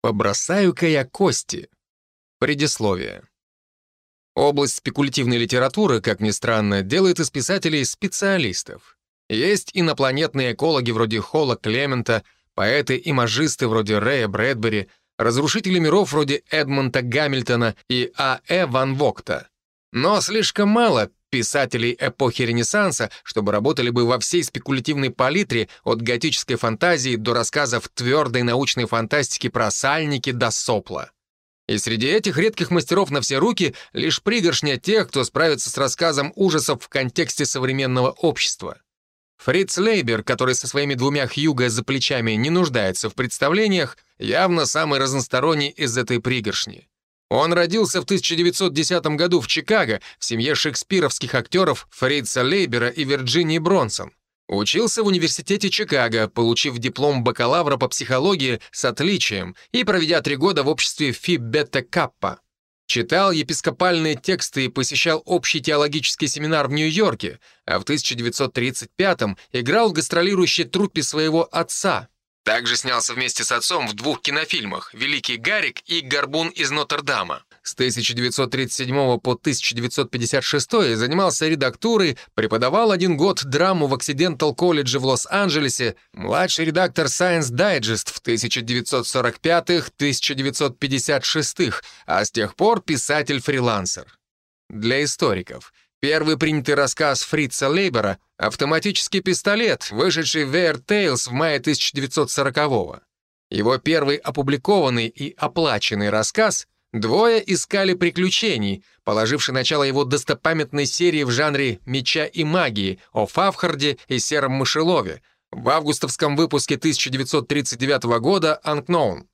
Побросаю-ка я кости. Предисловие. Область спекулятивной литературы, как ни странно, делает из писателей специалистов. Есть инопланетные экологи вроде Холла Клемента, поэты и мажисты вроде Рэя Брэдбери, разрушители миров вроде Эдмонта Гамильтона и А.Э. Ван Вогта. Но слишком мало писателей эпохи Ренессанса, чтобы работали бы во всей спекулятивной палитре от готической фантазии до рассказов твердой научной фантастики про сальники до сопла. И среди этих редких мастеров на все руки лишь пригоршня тех, кто справится с рассказом ужасов в контексте современного общества. Фриц Лейбер, который со своими двумя Хьюго за плечами не нуждается в представлениях, явно самый разносторонний из этой пригоршни. Он родился в 1910 году в Чикаго в семье шекспировских актеров Фрица Лейбера и Вирджинии Бронсон. Учился в университете Чикаго, получив диплом бакалавра по психологии с отличием и проведя три года в обществе Фи Бета Каппа. Читал епископальные тексты и посещал общий теологический семинар в Нью-Йорке, а в 1935-м играл в гастролирующей труппе своего отца. Также снялся вместе с отцом в двух кинофильмах «Великий Гарик» и «Горбун из Нотр-Дама». С 1937 по 1956 занимался редактурой, преподавал один год драму в Occidental колледже в Лос-Анджелесе, младший редактор Science Digest в 1945-1956, а с тех пор писатель-фрилансер. Для историков — Первый принятый рассказ Фрица Лейбера — автоматический пистолет, вышедший в Air Tales в мае 1940-го. Его первый опубликованный и оплаченный рассказ «Двое искали приключений», положивший начало его достопамятной серии в жанре «Меча и магии» о Фавхарде и Сером Мышелове в августовском выпуске 1939 года «Unknown».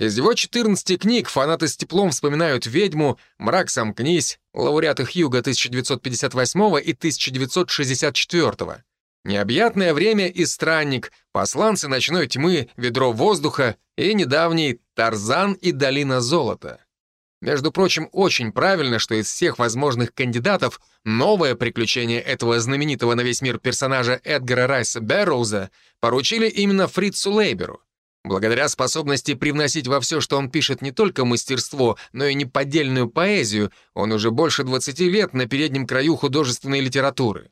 Из его 14 книг фанаты с теплом вспоминают «Ведьму», «Мрак сомкнись», лауреаты Хьюга 1958 и 1964. «Необъятное время» и «Странник», «Посланцы ночной тьмы», «Ведро воздуха» и недавний «Тарзан и долина золота». Между прочим, очень правильно, что из всех возможных кандидатов новое приключение этого знаменитого на весь мир персонажа Эдгара Райса Бэрроуза поручили именно Фрицу Лейберу. Благодаря способности привносить во все, что он пишет, не только мастерство, но и неподдельную поэзию, он уже больше 20 лет на переднем краю художественной литературы.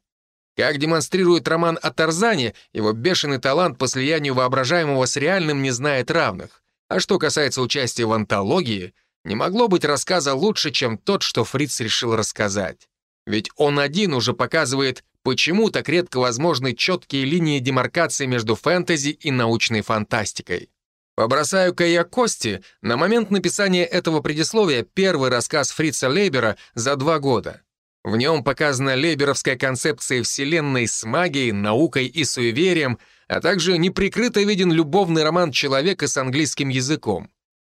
Как демонстрирует роман о Тарзане, его бешеный талант по слиянию воображаемого с реальным не знает равных. А что касается участия в антологии, не могло быть рассказа лучше, чем тот, что Фриц решил рассказать. Ведь он один уже показывает почему так редко возможны четкие линии демаркации между фэнтези и научной фантастикой. Побросаю-ка я кости, на момент написания этого предисловия первый рассказ Фрица Лейбера за два года. В нем показана лейберовская концепция Вселенной с магией, наукой и суеверием, а также неприкрыто виден любовный роман человека с английским языком.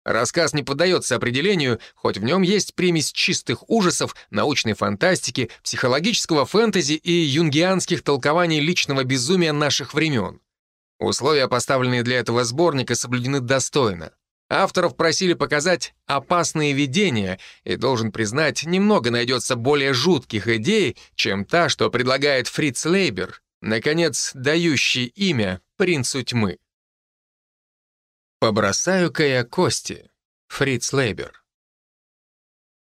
Рассказ не поддается определению, хоть в нем есть примесь чистых ужасов, научной фантастики, психологического фэнтези и юнгианских толкований личного безумия наших времен. Условия, поставленные для этого сборника, соблюдены достойно. Авторов просили показать опасные видения, и, должен признать, немного найдется более жутких идей, чем та, что предлагает Фриц Лейбер, наконец, дающий имя принцу тьмы. «Побросаю-ка я кости» Фриц Лейбер.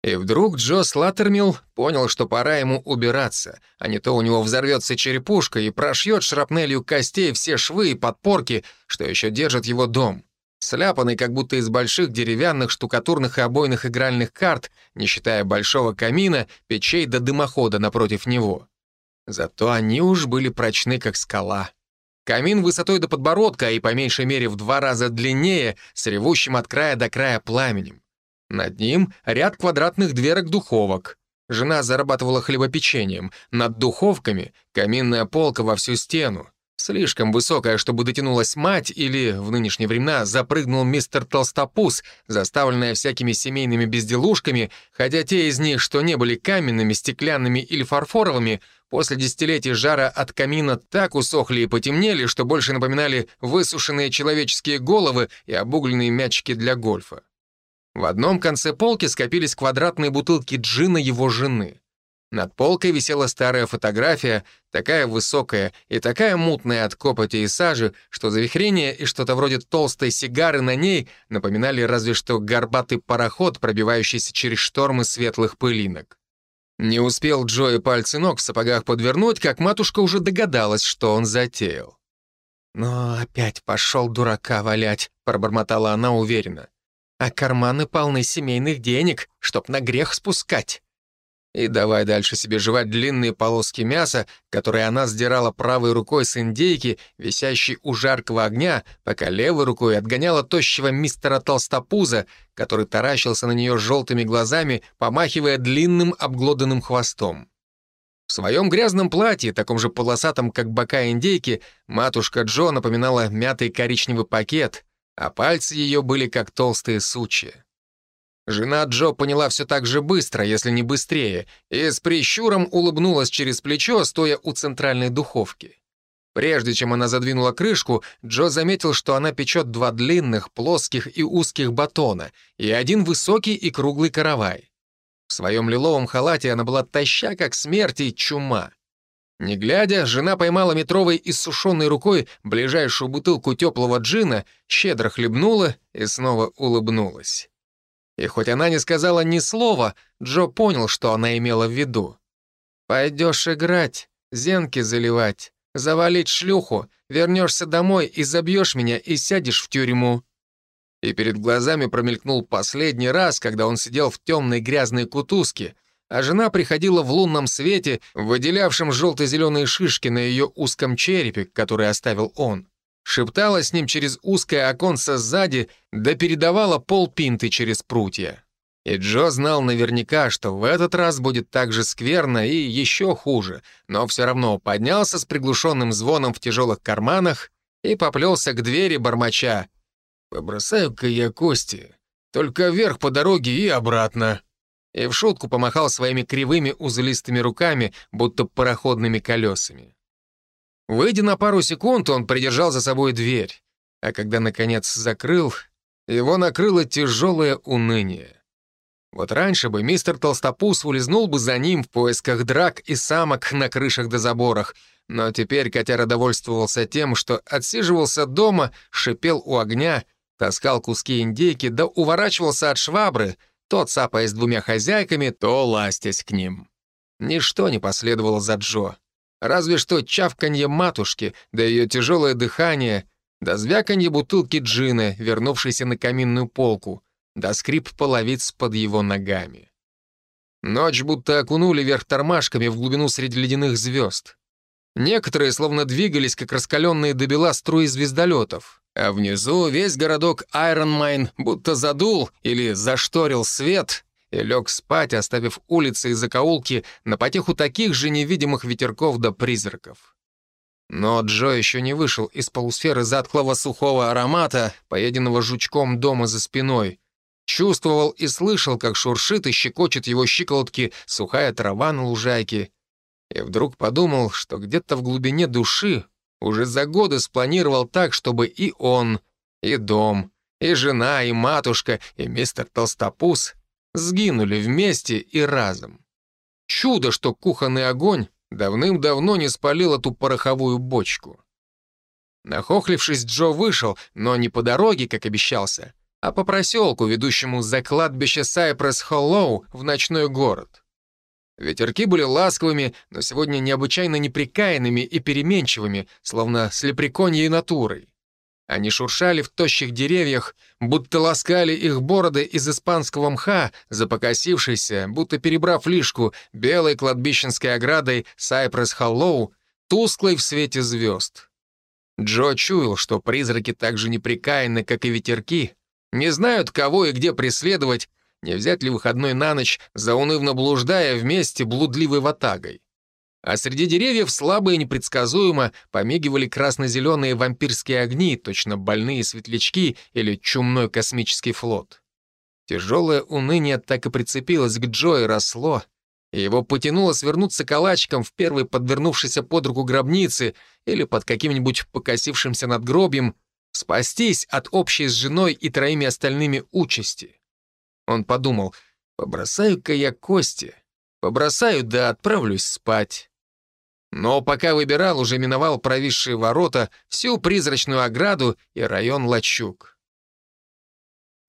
И вдруг Джо Слаттермилл понял, что пора ему убираться, а не то у него взорвется черепушка и прошьет шрапнелью костей все швы и подпорки, что еще держат его дом. Сляпанный как будто из больших деревянных штукатурных и обойных игральных карт, не считая большого камина, печей до дымохода напротив него. Зато они уж были прочны, как скала. Камин высотой до подбородка и по меньшей мере в два раза длиннее, с ревущим от края до края пламенем. Над ним ряд квадратных дверок духовок. Жена зарабатывала хлебопечением. Над духовками каминная полка во всю стену. Слишком высокая, чтобы дотянулась мать, или, в нынешние времена, запрыгнул мистер Толстопус, заставленная всякими семейными безделушками, хотя те из них, что не были каменными, стеклянными или фарфоровыми, после десятилетий жара от камина так усохли и потемнели, что больше напоминали высушенные человеческие головы и обугленные мячики для гольфа. В одном конце полки скопились квадратные бутылки джина его жены. Над полкой висела старая фотография, такая высокая и такая мутная от копоти и сажи, что завихрение и что-то вроде толстой сигары на ней напоминали разве что горбатый пароход, пробивающийся через штормы светлых пылинок. Не успел Джо и пальцы ног в сапогах подвернуть, как матушка уже догадалась, что он затеял. «Но опять пошел дурака валять», — пробормотала она уверенно. «А карманы полны семейных денег, чтоб на грех спускать». И давай дальше себе жевать длинные полоски мяса, которые она сдирала правой рукой с индейки, висящей у жаркого огня, пока левой рукой отгоняла тощего мистера Толстопуза, который таращился на нее желтыми глазами, помахивая длинным обглоданным хвостом. В своем грязном платье, таком же полосатом, как бока индейки, матушка Джо напоминала мятый коричневый пакет, а пальцы ее были как толстые сучья. Жена Джо поняла все так же быстро, если не быстрее, и с прищуром улыбнулась через плечо, стоя у центральной духовки. Прежде чем она задвинула крышку, Джо заметил, что она печет два длинных, плоских и узких батона и один высокий и круглый каравай. В своем лиловом халате она была таща, как смерть и чума. Не глядя, жена поймала метровой иссушенной рукой ближайшую бутылку теплого джина, щедро хлебнула и снова улыбнулась. И хоть она не сказала ни слова, Джо понял, что она имела в виду. «Пойдешь играть, зенки заливать, завалить шлюху, вернешься домой и забьешь меня и сядешь в тюрьму». И перед глазами промелькнул последний раз, когда он сидел в темной грязной кутузке, а жена приходила в лунном свете, выделявшем желто-зеленые шишки на ее узком черепе, который оставил он шептала с ним через узкое оконце сзади, да передавала полпинты через прутья. И Джо знал наверняка, что в этот раз будет так же скверно и еще хуже, но все равно поднялся с приглушенным звоном в тяжелых карманах и поплелся к двери бормоча. «Побросаю-ка я кости, только вверх по дороге и обратно». И в шутку помахал своими кривыми узлистыми руками, будто пароходными колесами. Выйдя на пару секунд, он придержал за собой дверь, а когда, наконец, закрыл, его накрыло тяжелое уныние. Вот раньше бы мистер Толстопус улизнул бы за ним в поисках драк и самок на крышах да заборах, но теперь котяра довольствовался тем, что отсиживался дома, шипел у огня, таскал куски индейки да уворачивался от швабры, то цапаясь двумя хозяйками, то ластясь к ним. Ничто не последовало за Джо. Разве что чавканье матушки, да ее тяжелое дыхание, да звяканье бутылки джина, вернувшейся на каминную полку, да скрип половиц под его ногами. Ночь будто окунули вверх тормашками в глубину среди ледяных звезд. Некоторые словно двигались, как раскаленные до бела струи звездолетов, а внизу весь городок Айронмайн будто задул или зашторил свет, и лег спать, оставив улицы и закоулки на потеху таких же невидимых ветерков да призраков. Но Джо еще не вышел из полусферы затхлого сухого аромата, поеденного жучком дома за спиной. Чувствовал и слышал, как шуршит и щекочет его щиколотки сухая трава на лужайке. И вдруг подумал, что где-то в глубине души уже за годы спланировал так, чтобы и он, и дом, и жена, и матушка, и мистер Толстопус сгинули вместе и разом. Чудо, что кухонный огонь давным-давно не спалил эту пороховую бочку. Нахохлившись, Джо вышел, но не по дороге, как обещался, а по проселку, ведущему за кладбище Сайпресс Холлоу в ночной город. Ветерки были ласковыми, но сегодня необычайно неприкаянными и переменчивыми, словно с лепреконьей натурой. Они шуршали в тощих деревьях, будто ласкали их бороды из испанского мха, запокосившейся, будто перебрав лишку, белой кладбищенской оградой Сайпресс Холлоу, тусклой в свете звезд. Джо чуял, что призраки так же неприкаянны, как и ветерки, не знают, кого и где преследовать, не взять ли выходной на ночь, заунывно блуждая вместе блудливой ватагой. А среди деревьев слабо и непредсказуемо помигивали красно-зеленые вампирские огни, точно больные светлячки или чумной космический флот. Тяжелое уныние так и прицепилось к Джо и росло, и его потянуло свернуться калачиком в первой подвернувшейся под руку гробнице или под каким-нибудь покосившимся надгробием, спастись от общей с женой и троими остальными участи. Он подумал, побросаю-ка я кости, Побросаю да отправлюсь спать. Но пока выбирал, уже миновал провисшие ворота, всю призрачную ограду и район Лачуг.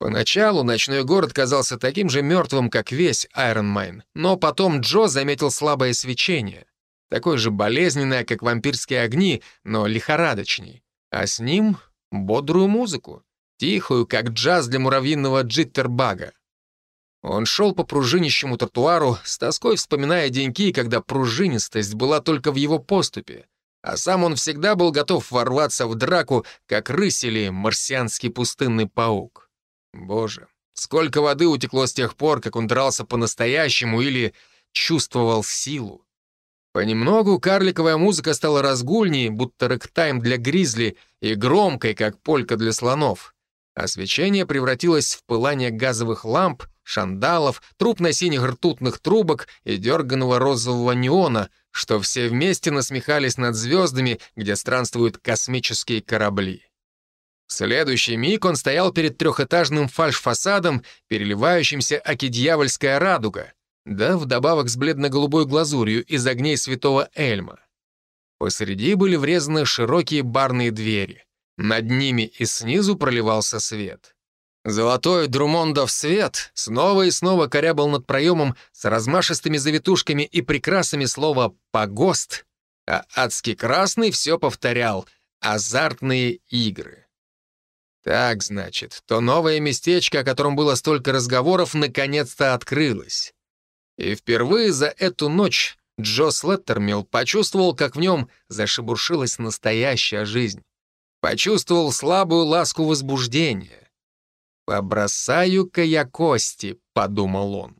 Поначалу ночной город казался таким же мертвым, как весь Айронмайн, но потом Джо заметил слабое свечение, такое же болезненное, как вампирские огни, но лихорадочней, а с ним — бодрую музыку, тихую, как джаз для муравьиного джиттербага. Он шел по пружинищему тротуару, с тоской вспоминая деньки, когда пружинистость была только в его поступе, а сам он всегда был готов ворваться в драку, как рысь или марсианский пустынный паук. Боже, сколько воды утекло с тех пор, как он дрался по-настоящему или чувствовал силу. Понемногу карликовая музыка стала разгульней, будто рэктайм для гризли, и громкой, как полька для слонов. Освещение превратилось в пылание газовых ламп, шандалов, трупно-синих ртутных трубок и дерганого розового неона, что все вместе насмехались над звездами, где странствуют космические корабли. В следующий миг он стоял перед трехэтажным фальш-фасадом, переливающимся аки дьявольская радуга, да вдобавок с бледно-голубой глазурью из огней святого Эльма. Посреди были врезаны широкие барные двери. Над ними и снизу проливался свет. Золотой Друмондов свет снова и снова корябал над проемом с размашистыми завитушками и прекрасами слова «погост», а адский красный все повторял «азартные игры». Так, значит, то новое местечко, о котором было столько разговоров, наконец-то открылось. И впервые за эту ночь Джо Слеттермилл почувствовал, как в нем зашебуршилась настоящая жизнь. Почувствовал слабую ласку возбуждения. «Побросаю-ка я кости», — подумал он.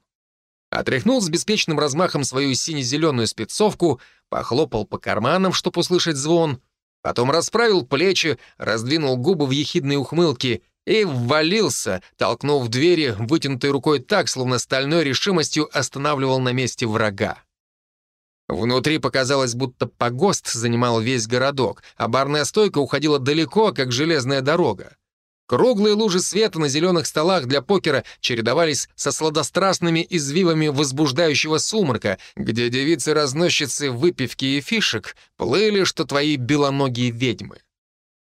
Отряхнул с беспечным размахом свою сине-зеленую спецовку, похлопал по карманам, чтобы услышать звон, потом расправил плечи, раздвинул губы в ехидной ухмылке и ввалился, толкнув двери вытянутой рукой так, словно стальной решимостью останавливал на месте врага. Внутри показалось, будто погост занимал весь городок, а барная стойка уходила далеко, как железная дорога. Круглые лужи света на зеленых столах для покера чередовались со сладострастными извивами возбуждающего сумрака, где девицы-разносчицы выпивки и фишек плыли, что твои белоногие ведьмы.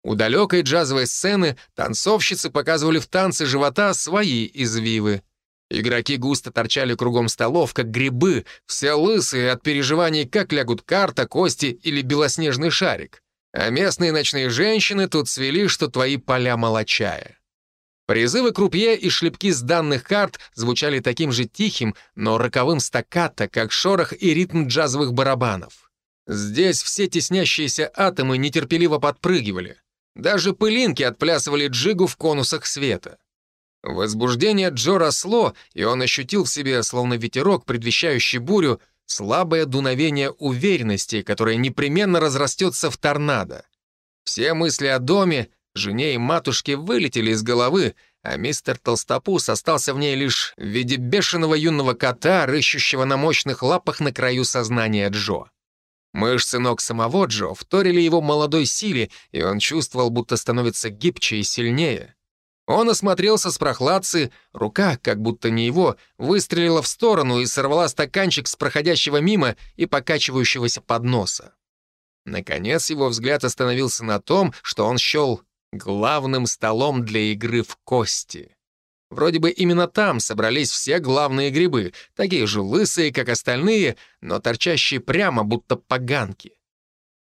У далекой джазовой сцены танцовщицы показывали в танце живота свои извивы. Игроки густо торчали кругом столов, как грибы, все лысые от переживаний, как лягут карта, кости или белоснежный шарик. А местные ночные женщины тут свели, что твои поля молочая. Призывы крупье и шлепки с данных карт звучали таким же тихим, но роковым стаккато, как шорох и ритм джазовых барабанов. Здесь все теснящиеся атомы нетерпеливо подпрыгивали. Даже пылинки отплясывали джигу в конусах света. Возбуждение Джо росло, и он ощутил в себе, словно ветерок, предвещающий бурю, слабое дуновение уверенности, которое непременно разрастется в торнадо. Все мысли о доме, жене и матушке вылетели из головы, а мистер Толстопус остался в ней лишь в виде бешеного юного кота, рыщущего на мощных лапах на краю сознания Джо. Мышцы ног самого Джо вторили его молодой силе, и он чувствовал, будто становится гибче и сильнее. Он осмотрелся с прохладцы, рука, как будто не его, выстрелила в сторону и сорвала стаканчик с проходящего мимо и покачивающегося подноса. Наконец его взгляд остановился на том, что он счел главным столом для игры в кости. Вроде бы именно там собрались все главные грибы, такие же лысые, как остальные, но торчащие прямо, будто поганки.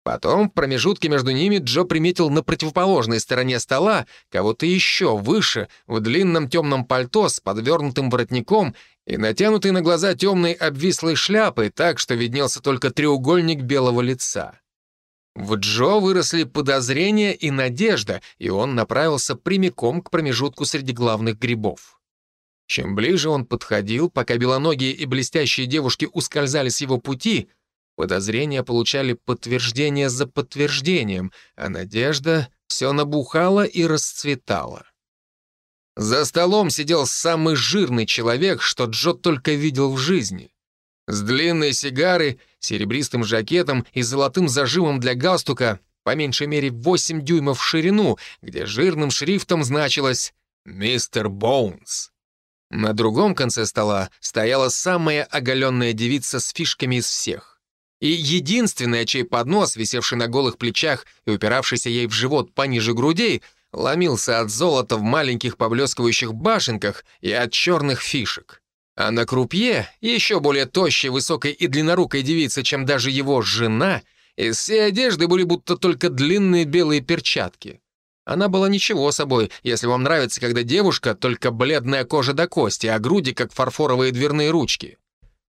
Потом в промежутке между ними Джо приметил на противоположной стороне стола кого-то еще выше, в длинном темном пальто с подвернутым воротником и натянутой на глаза темной обвислой шляпой, так что виднелся только треугольник белого лица. В Джо выросли подозрения и надежда, и он направился прямиком к промежутку среди главных грибов. Чем ближе он подходил, пока белоногие и блестящие девушки ускользали с его пути, Подозрения получали подтверждение за подтверждением, а надежда все набухала и расцветала. За столом сидел самый жирный человек, что Джо только видел в жизни. С длинной сигарой, серебристым жакетом и золотым зажимом для галстука, по меньшей мере 8 дюймов в ширину, где жирным шрифтом значилось «Мистер Боунс». На другом конце стола стояла самая оголенная девица с фишками из всех. И единственная, чей поднос, висевший на голых плечах и упиравшийся ей в живот пониже грудей, ломился от золота в маленьких поблескивающих башенках и от черных фишек. А на крупье, еще более тощей, высокой и длиннорукой девице, чем даже его жена, из всей одежды были будто только длинные белые перчатки. Она была ничего собой, если вам нравится, когда девушка только бледная кожа до кости, а груди как фарфоровые дверные ручки.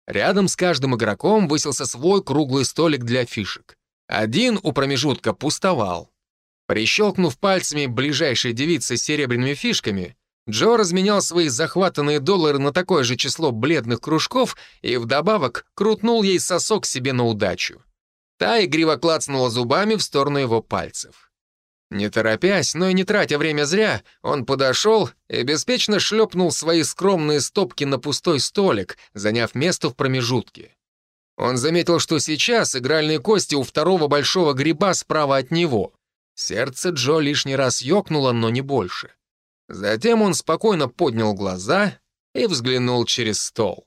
Рядом с каждым игроком высился свой круглый столик для фишек. Один у промежутка пустовал. Прищелкнув пальцами ближайшей девицы с серебряными фишками, Джо разменял свои захватанные доллары на такое же число бледных кружков и вдобавок крутнул ей сосок себе на удачу. Та игриво клацнула зубами в сторону его пальцев. Не торопясь, но и не тратя время зря, он подошел и беспечно шлепнул свои скромные стопки на пустой столик, заняв место в промежутке. Он заметил, что сейчас игральные кости у второго большого гриба справа от него. Сердце Джо лишний раз ёкнуло, но не больше. Затем он спокойно поднял глаза и взглянул через стол.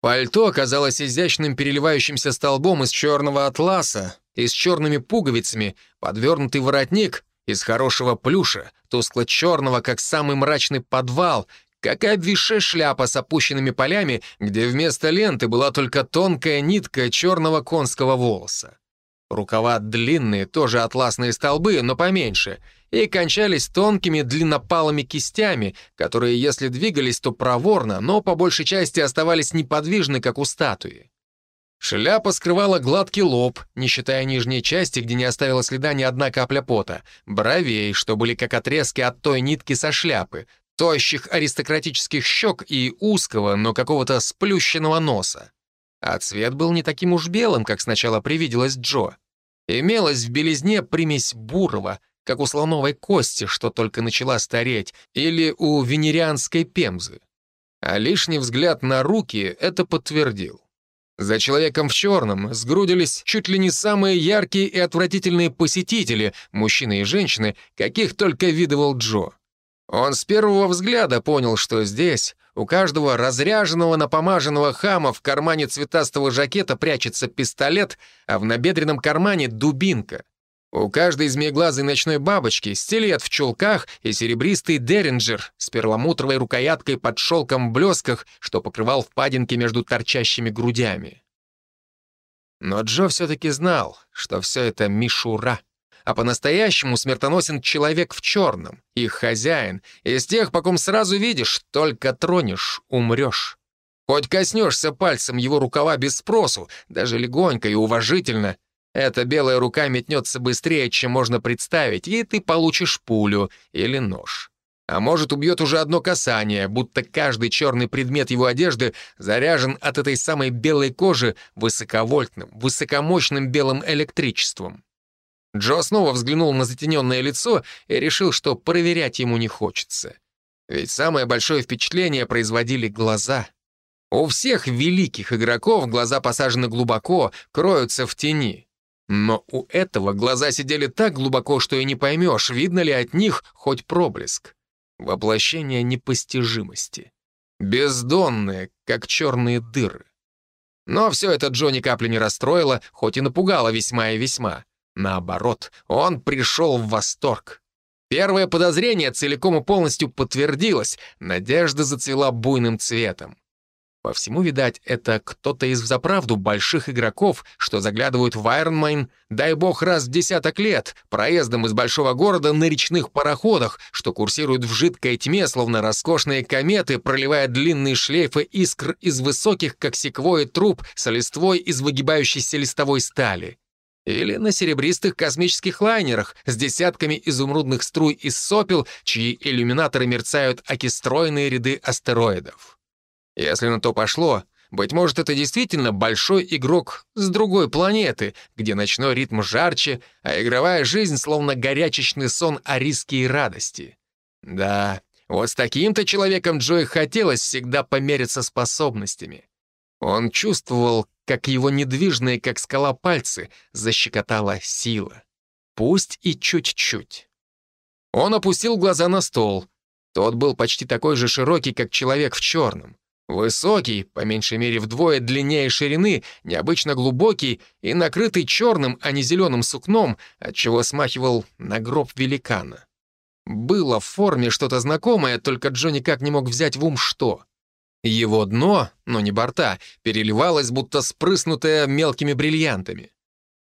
Пальто оказалось изящным переливающимся столбом из черного атласа, и с черными пуговицами, подвернутый воротник из хорошего плюша, тускло-черного, как самый мрачный подвал, как и обвисшая шляпа с опущенными полями, где вместо ленты была только тонкая нитка черного конского волоса. Рукава длинные, тоже атласные столбы, но поменьше, и кончались тонкими длиннопалыми кистями, которые, если двигались, то проворно, но по большей части оставались неподвижны, как у статуи. Шляпа скрывала гладкий лоб, не считая нижней части, где не оставила следа ни одна капля пота, бровей, что были как отрезки от той нитки со шляпы, тощих аристократических щек и узкого, но какого-то сплющенного носа. А цвет был не таким уж белым, как сначала привиделось Джо. Имелась в белизне примесь бурого, как у слоновой кости, что только начала стареть, или у венерианской пемзы. А лишний взгляд на руки это подтвердил. За человеком в черном сгрудились чуть ли не самые яркие и отвратительные посетители, мужчины и женщины, каких только видывал Джо. Он с первого взгляда понял, что здесь у каждого разряженного напомаженного хама в кармане цветастого жакета прячется пистолет, а в набедренном кармане — дубинка. У каждой змееглазой ночной бабочки стилет в чулках и серебристый деринджер с перламутровой рукояткой под шелком в блесках, что покрывал впадинки между торчащими грудями. Но Джо все-таки знал, что все это мишура, а по-настоящему смертоносен человек в черном, их хозяин, из тех, по ком сразу видишь, только тронешь, умрешь. Хоть коснешься пальцем его рукава без спросу, даже легонько и уважительно, эта белая рука метнется быстрее, чем можно представить, и ты получишь пулю или нож. А может, убьет уже одно касание, будто каждый черный предмет его одежды заряжен от этой самой белой кожи высоковольтным, высокомощным белым электричеством. Джо снова взглянул на затененное лицо и решил, что проверять ему не хочется. Ведь самое большое впечатление производили глаза. У всех великих игроков глаза посажены глубоко, кроются в тени. Но у этого глаза сидели так глубоко, что и не поймешь, видно ли от них хоть проблеск. Воплощение непостижимости. Бездонные, как черные дыры. Но все это Джо ни капли не расстроило, хоть и напугало весьма и весьма. Наоборот, он пришел в восторг. Первое подозрение целиком и полностью подтвердилось, надежда зацвела буйным цветом. По всему, видать, это кто-то из взаправду больших игроков, что заглядывают в Айронмайн, дай бог, раз в десяток лет, проездом из большого города на речных пароходах, что курсируют в жидкой тьме, словно роскошные кометы, проливая длинные шлейфы искр из высоких, как секвои, труб с листвой из выгибающейся листовой стали. Или на серебристых космических лайнерах с десятками изумрудных струй из сопел, чьи иллюминаторы мерцают окистройные ряды астероидов. Если на то пошло, быть может, это действительно большой игрок с другой планеты, где ночной ритм жарче, а игровая жизнь словно горячечный сон о риске и радости. Да, вот с таким-то человеком Джой хотелось всегда помериться способностями. Он чувствовал, как его недвижные, как скала пальцы, защекотала сила. Пусть и чуть-чуть. Он опустил глаза на стол. Тот был почти такой же широкий, как человек в черном. Высокий, по меньшей мере вдвое длиннее ширины, необычно глубокий и накрытый черным, а не зеленым сукном, отчего смахивал на гроб великана. Было в форме что-то знакомое, только Джо никак не мог взять в ум что. Его дно, но не борта, переливалось, будто спрыснутое мелкими бриллиантами.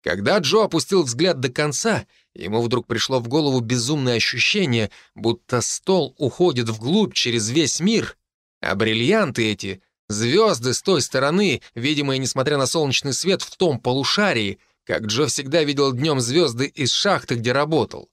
Когда Джо опустил взгляд до конца, ему вдруг пришло в голову безумное ощущение, будто стол уходит вглубь через весь мир, а бриллианты эти — звезды с той стороны, видимые, несмотря на солнечный свет, в том полушарии, как Джо всегда видел днем звезды из шахты, где работал.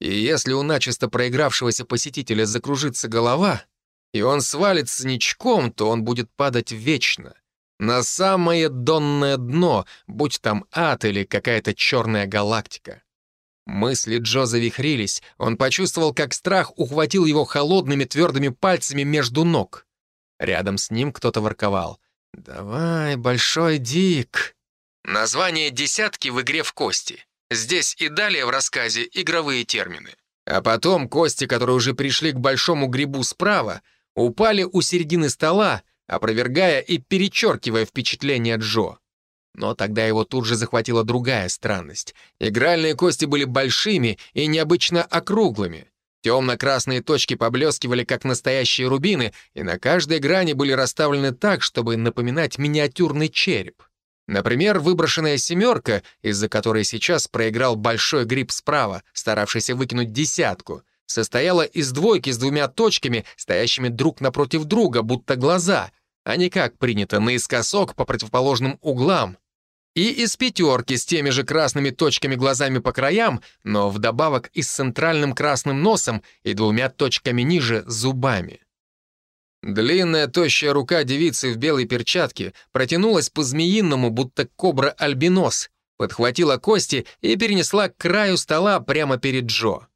И если у начисто проигравшегося посетителя закружится голова, и он свалится ничком, то он будет падать вечно на самое донное дно, будь там ад или какая-то черная галактика. Мысли Джо завихрились, он почувствовал, как страх ухватил его холодными твердыми пальцами между ног. Рядом с ним кто-то ворковал. «Давай, большой Дик!» Название «десятки» в игре в кости. Здесь и далее в рассказе игровые термины. А потом кости, которые уже пришли к большому грибу справа, упали у середины стола, опровергая и перечеркивая впечатление Джо. Но тогда его тут же захватила другая странность. Игральные кости были большими и необычно округлыми. Темно-красные точки поблескивали, как настоящие рубины, и на каждой грани были расставлены так, чтобы напоминать миниатюрный череп. Например, выброшенная семерка, из-за которой сейчас проиграл большой гриб справа, старавшийся выкинуть десятку — состояла из двойки с двумя точками, стоящими друг напротив друга, будто глаза, а не как принято, наискосок по противоположным углам. И из пятерки с теми же красными точками глазами по краям, но вдобавок и с центральным красным носом и двумя точками ниже зубами. Длинная тощая рука девицы в белой перчатке протянулась по-змеиному, будто кобра-альбинос, подхватила кости и перенесла к краю стола прямо перед Джо.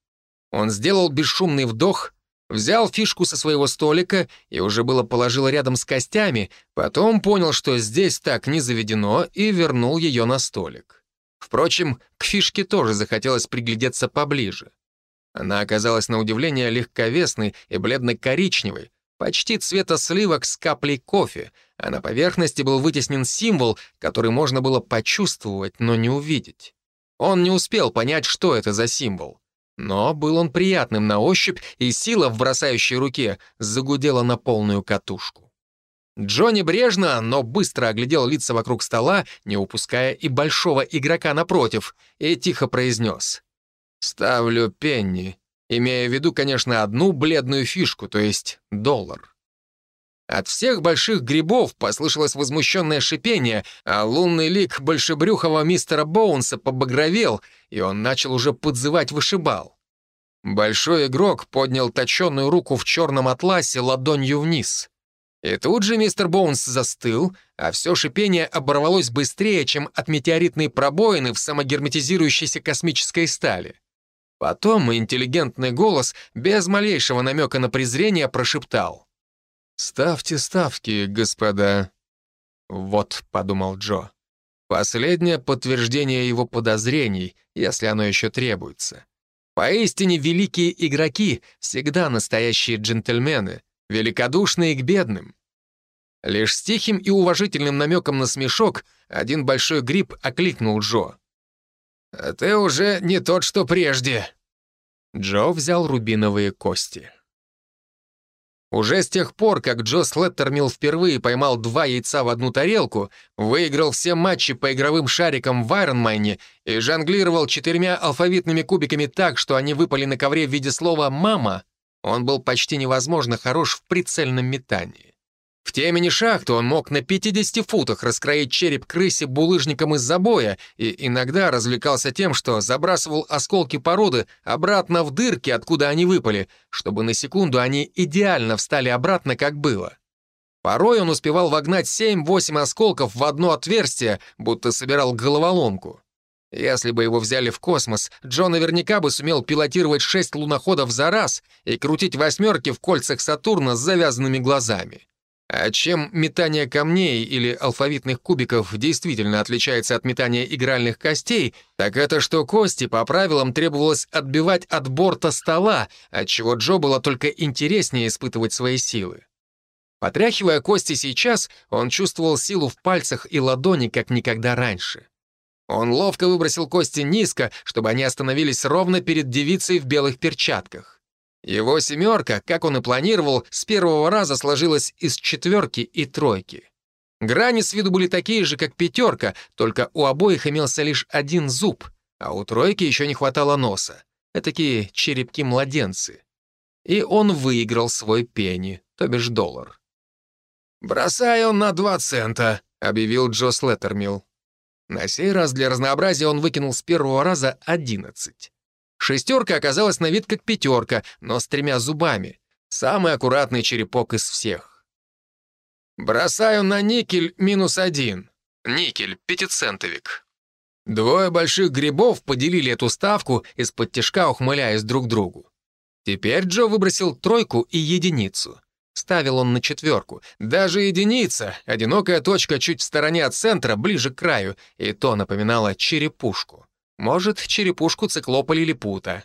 Он сделал бесшумный вдох, взял фишку со своего столика и уже было положил рядом с костями, потом понял, что здесь так не заведено, и вернул ее на столик. Впрочем, к фишке тоже захотелось приглядеться поближе. Она оказалась на удивление легковесной и бледно-коричневой, почти цвета сливок с каплей кофе, а на поверхности был вытеснен символ, который можно было почувствовать, но не увидеть. Он не успел понять, что это за символ. Но был он приятным на ощупь, и сила в бросающей руке загудела на полную катушку. Джонни брежно, но быстро оглядел лица вокруг стола, не упуская и большого игрока напротив, и тихо произнес. «Ставлю пенни», имея в виду, конечно, одну бледную фишку, то есть доллар. От всех больших грибов послышалось возмущенное шипение, а лунный лик большебрюхого мистера Боунса побагровел, и он начал уже подзывать вышибал. Большой игрок поднял точенную руку в черном атласе ладонью вниз. И тут же мистер Боунс застыл, а все шипение оборвалось быстрее, чем от метеоритной пробоины в самогерметизирующейся космической стали. Потом интеллигентный голос без малейшего намека на презрение прошептал. «Ставьте ставки, господа». «Вот», — подумал Джо, — «последнее подтверждение его подозрений, если оно еще требуется. Поистине великие игроки — всегда настоящие джентльмены, великодушные к бедным». Лишь с тихим и уважительным намеком на смешок один большой гриб окликнул Джо. «А ты уже не тот, что прежде». Джо взял рубиновые кости. Уже с тех пор, как Джо Слеттермилл впервые поймал два яйца в одну тарелку, выиграл все матчи по игровым шарикам в Айронмайне и жонглировал четырьмя алфавитными кубиками так, что они выпали на ковре в виде слова «мама», он был почти невозможно хорош в прицельном метании. В темени шахты он мог на 50 футах раскроить череп крысе булыжником из забоя и иногда развлекался тем, что забрасывал осколки породы обратно в дырки, откуда они выпали, чтобы на секунду они идеально встали обратно, как было. Порой он успевал вогнать 7-8 осколков в одно отверстие, будто собирал головоломку. Если бы его взяли в космос, Джо наверняка бы сумел пилотировать шесть луноходов за раз и крутить восьмерки в кольцах Сатурна с завязанными глазами. А чем метание камней или алфавитных кубиков действительно отличается от метания игральных костей, так это что кости по правилам требовалось отбивать от борта стола, отчего Джо было только интереснее испытывать свои силы. Потряхивая кости сейчас, он чувствовал силу в пальцах и ладони, как никогда раньше. Он ловко выбросил кости низко, чтобы они остановились ровно перед девицей в белых перчатках. Его семерка, как он и планировал, с первого раза сложилась из четверки и тройки. Грани с виду были такие же, как пятерка, только у обоих имелся лишь один зуб, а у тройки еще не хватало носа. Этакие черепки-младенцы. И он выиграл свой пенни, то бишь доллар. «Бросаю на два цента», — объявил Джо Слеттермилл. На сей раз для разнообразия он выкинул с первого раза одиннадцать. Шестерка оказалась на вид как пятерка, но с тремя зубами. Самый аккуратный черепок из всех. Бросаю на никель минус один. Никель, пятицентовик. Двое больших грибов поделили эту ставку, из-под тяжка ухмыляясь друг другу. Теперь Джо выбросил тройку и единицу. Ставил он на четверку. Даже единица, одинокая точка чуть в стороне от центра, ближе к краю, и то напоминала черепушку. Может, черепушку циклопа лилипута.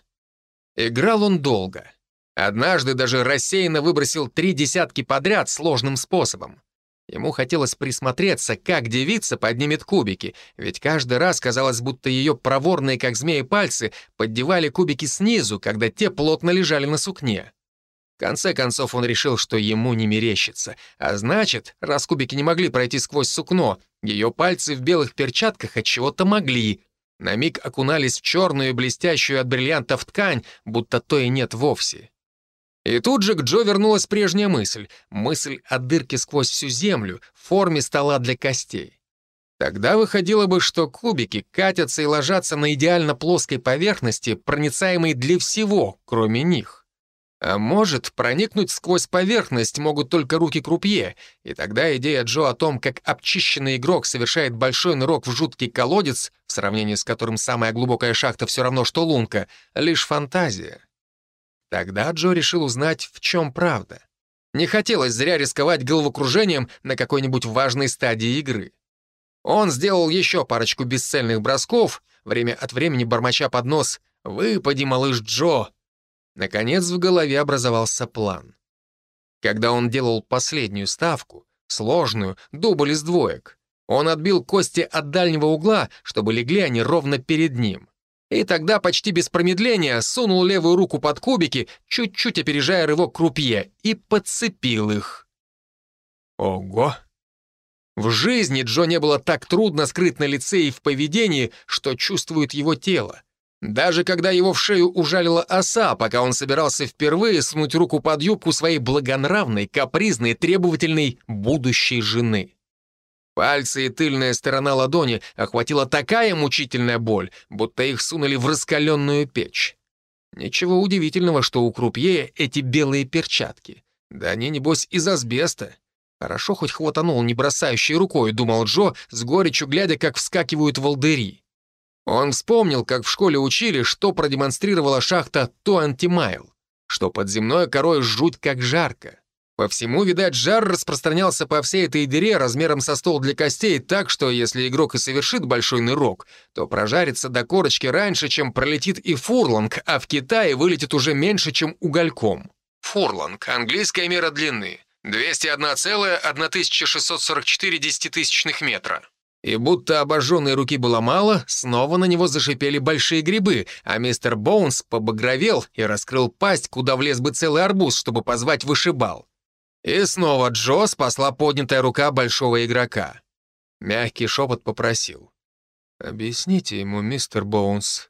Играл он долго. Однажды даже рассеянно выбросил три десятки подряд сложным способом. Ему хотелось присмотреться, как девица поднимет кубики, ведь каждый раз казалось, будто ее проворные, как змеи, пальцы поддевали кубики снизу, когда те плотно лежали на сукне. В конце концов он решил, что ему не мерещится, а значит, раз кубики не могли пройти сквозь сукно, ее пальцы в белых перчатках от чего-то могли, на миг окунались в черную блестящую от бриллиантов ткань, будто то и нет вовсе. И тут же к Джо вернулась прежняя мысль, мысль о дырке сквозь всю землю, в форме стола для костей. Тогда выходило бы, что кубики катятся и ложатся на идеально плоской поверхности, проницаемой для всего, кроме них. А может, проникнуть сквозь поверхность могут только руки крупье, и тогда идея Джо о том, как обчищенный игрок совершает большой нырок в жуткий колодец, в сравнении с которым самая глубокая шахта все равно, что лунка, лишь фантазия. Тогда Джо решил узнать, в чем правда. Не хотелось зря рисковать головокружением на какой-нибудь важной стадии игры. Он сделал еще парочку бесцельных бросков, время от времени бормоча под нос «Выпади, малыш Джо!» Наконец в голове образовался план. Когда он делал последнюю ставку, сложную, дубль из двоек, он отбил кости от дальнего угла, чтобы легли они ровно перед ним. И тогда почти без промедления сунул левую руку под кубики, чуть-чуть опережая рывок крупье, и подцепил их. Ого! В жизни Джо не было так трудно скрыть на лице и в поведении, что чувствует его тело. Даже когда его в шею ужалила оса, пока он собирался впервые сунуть руку под юбку своей благонравной, капризной, требовательной будущей жены. Пальцы и тыльная сторона ладони охватила такая мучительная боль, будто их сунули в раскаленную печь. Ничего удивительного, что у крупье эти белые перчатки. Да они, небось, из асбеста. Хорошо хоть хватанул не бросающей рукой, думал Джо, с горечью глядя, как вскакивают волдыри. Он вспомнил, как в школе учили, что продемонстрировала шахта Туанти Майл, что под земной корой жуть как жарко. По всему, видать, жар распространялся по всей этой дыре размером со стол для костей так, что если игрок и совершит большой нырок, то прожарится до корочки раньше, чем пролетит и фурланг, а в Китае вылетит уже меньше, чем угольком. Фурланг — английская мера длины. 201,1644 десятитысячных метра. И будто обожженной руки было мало, снова на него зашипели большие грибы, а мистер Боунс побагровел и раскрыл пасть, куда влез бы целый арбуз, чтобы позвать вышибал. И снова Джо спасла поднятая рука большого игрока. Мягкий шепот попросил. «Объясните ему, мистер Боунс».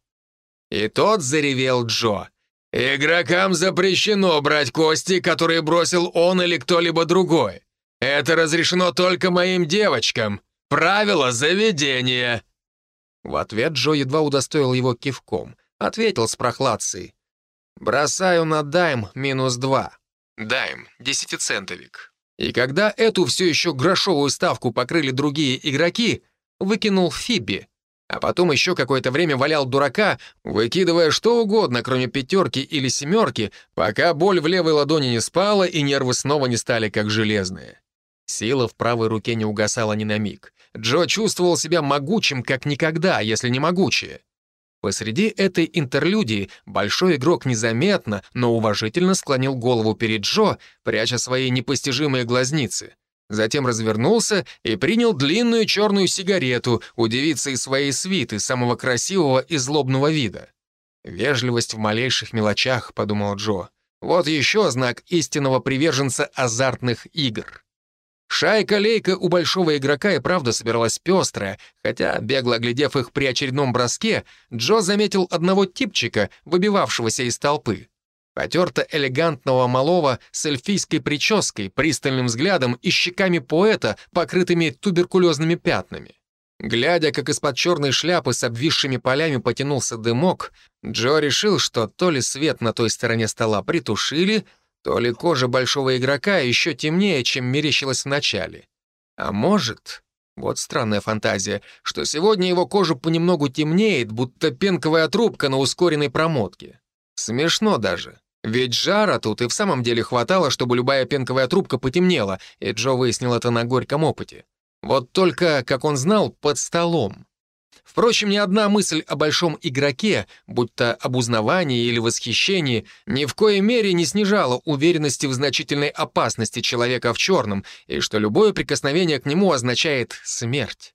И тот заревел Джо. «Игрокам запрещено брать кости, которые бросил он или кто-либо другой. Это разрешено только моим девочкам. Правила заведения!» В ответ Джо едва удостоил его кивком. Ответил с прохладцей. «Бросаю на дайм минус два». Дайм, десятицентовик. И когда эту все еще грошовую ставку покрыли другие игроки, выкинул Фиби, а потом еще какое-то время валял дурака, выкидывая что угодно, кроме пятерки или семерки, пока боль в левой ладони не спала и нервы снова не стали как железные. Сила в правой руке не угасала ни на миг. Джо чувствовал себя могучим, как никогда, если не могучее. Посреди этой интерлюдии большой игрок незаметно, но уважительно склонил голову перед Джо, пряча свои непостижимые глазницы. Затем развернулся и принял длинную черную сигарету у девицы из своей свиты, самого красивого и злобного вида. «Вежливость в малейших мелочах», — подумал Джо. «Вот еще знак истинного приверженца азартных игр». Шайка-лейка у большого игрока и правда собиралась пестрая, хотя, бегло глядев их при очередном броске, Джо заметил одного типчика, выбивавшегося из толпы. Потерто-элегантного малого с эльфийской прической, пристальным взглядом и щеками поэта, покрытыми туберкулезными пятнами. Глядя, как из-под черной шляпы с обвисшими полями потянулся дымок, Джо решил, что то ли свет на той стороне стола притушили, то ли кожа большого игрока еще темнее, чем мерещилось вначале. А может, вот странная фантазия, что сегодня его кожа понемногу темнеет, будто пенковая трубка на ускоренной промотке. Смешно даже. Ведь жара тут и в самом деле хватало, чтобы любая пенковая трубка потемнела, и Джо выяснил это на горьком опыте. Вот только, как он знал, под столом. Впрочем, ни одна мысль о большом игроке, будь то об узнавании или восхищении, ни в коей мере не снижала уверенности в значительной опасности человека в черном и что любое прикосновение к нему означает смерть.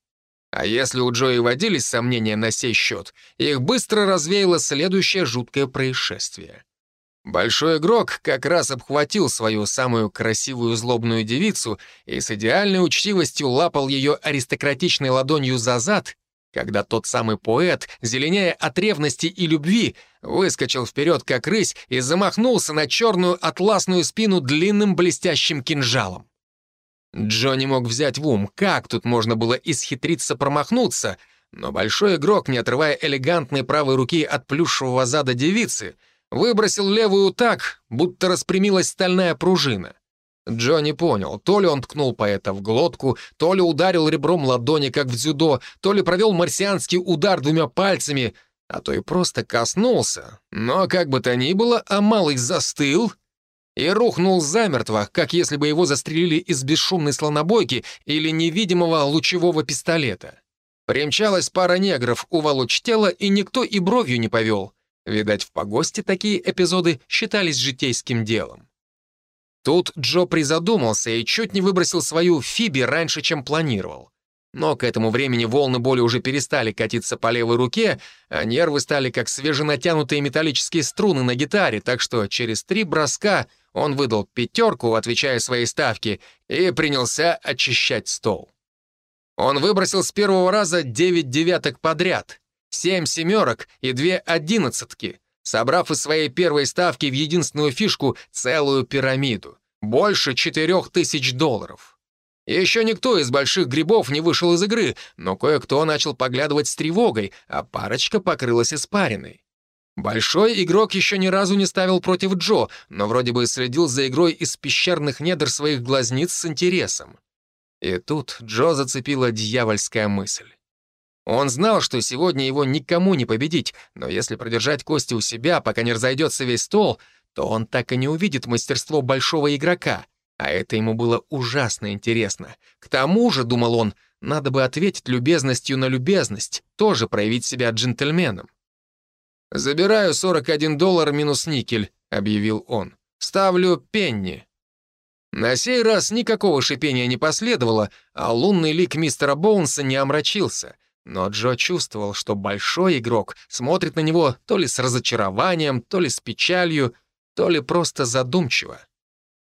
А если у Джои водились сомнения на сей счет, их быстро развеяло следующее жуткое происшествие. Большой игрок как раз обхватил свою самую красивую злобную девицу и с идеальной учтивостью лапал ее аристократичной ладонью за зад когда тот самый поэт, зеленяя от ревности и любви, выскочил вперед как рысь и замахнулся на черную атласную спину длинным блестящим кинжалом. Джо не мог взять в ум, как тут можно было исхитриться промахнуться, но большой игрок, не отрывая элегантной правой руки от плюшевого зада девицы, выбросил левую так, будто распрямилась стальная пружина. Джонни понял, то ли он ткнул поэта в глотку, то ли ударил ребром ладони, как в дзюдо, то ли провел марсианский удар двумя пальцами, а то и просто коснулся. Но как бы то ни было, а малый застыл и рухнул замертво, как если бы его застрелили из бесшумной слонобойки или невидимого лучевого пистолета. Примчалась пара негров уволочь тело, и никто и бровью не повел. Видать, в погосте такие эпизоды считались житейским делом. Тут Джо призадумался и чуть не выбросил свою Фиби раньше, чем планировал. Но к этому времени волны боли уже перестали катиться по левой руке, а нервы стали как свеженатянутые металлические струны на гитаре, так что через три броска он выдал пятерку, отвечая своей ставке, и принялся очищать стол. Он выбросил с первого раза девять девяток подряд, семь семерок и две одиннадцатки, собрав из своей первой ставки в единственную фишку целую пирамиду. Больше четырех тысяч долларов. Еще никто из больших грибов не вышел из игры, но кое-кто начал поглядывать с тревогой, а парочка покрылась испариной. Большой игрок еще ни разу не ставил против Джо, но вроде бы следил за игрой из пещерных недр своих глазниц с интересом. И тут Джо зацепила дьявольская мысль. Он знал, что сегодня его никому не победить, но если продержать кости у себя, пока не разойдется весь стол, то он так и не увидит мастерство большого игрока, а это ему было ужасно интересно. К тому же, думал он, надо бы ответить любезностью на любезность, тоже проявить себя джентльменом. «Забираю 41 доллар минус никель», — объявил он. «Ставлю пенни». На сей раз никакого шипения не последовало, а лунный лик мистера Боунса не омрачился. Но Джо чувствовал, что большой игрок смотрит на него то ли с разочарованием, то ли с печалью, то ли просто задумчиво.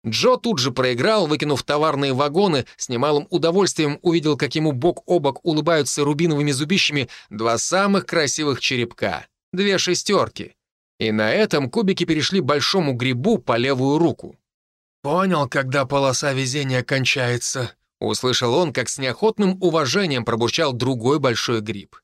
Джо тут же проиграл, выкинув товарные вагоны, с немалым удовольствием увидел, как ему бок о бок улыбаются рубиновыми зубищами два самых красивых черепка, две шестерки. И на этом кубики перешли большому грибу по левую руку. «Понял, когда полоса везения кончается», — услышал он, как с неохотным уважением пробурчал другой большой гриб.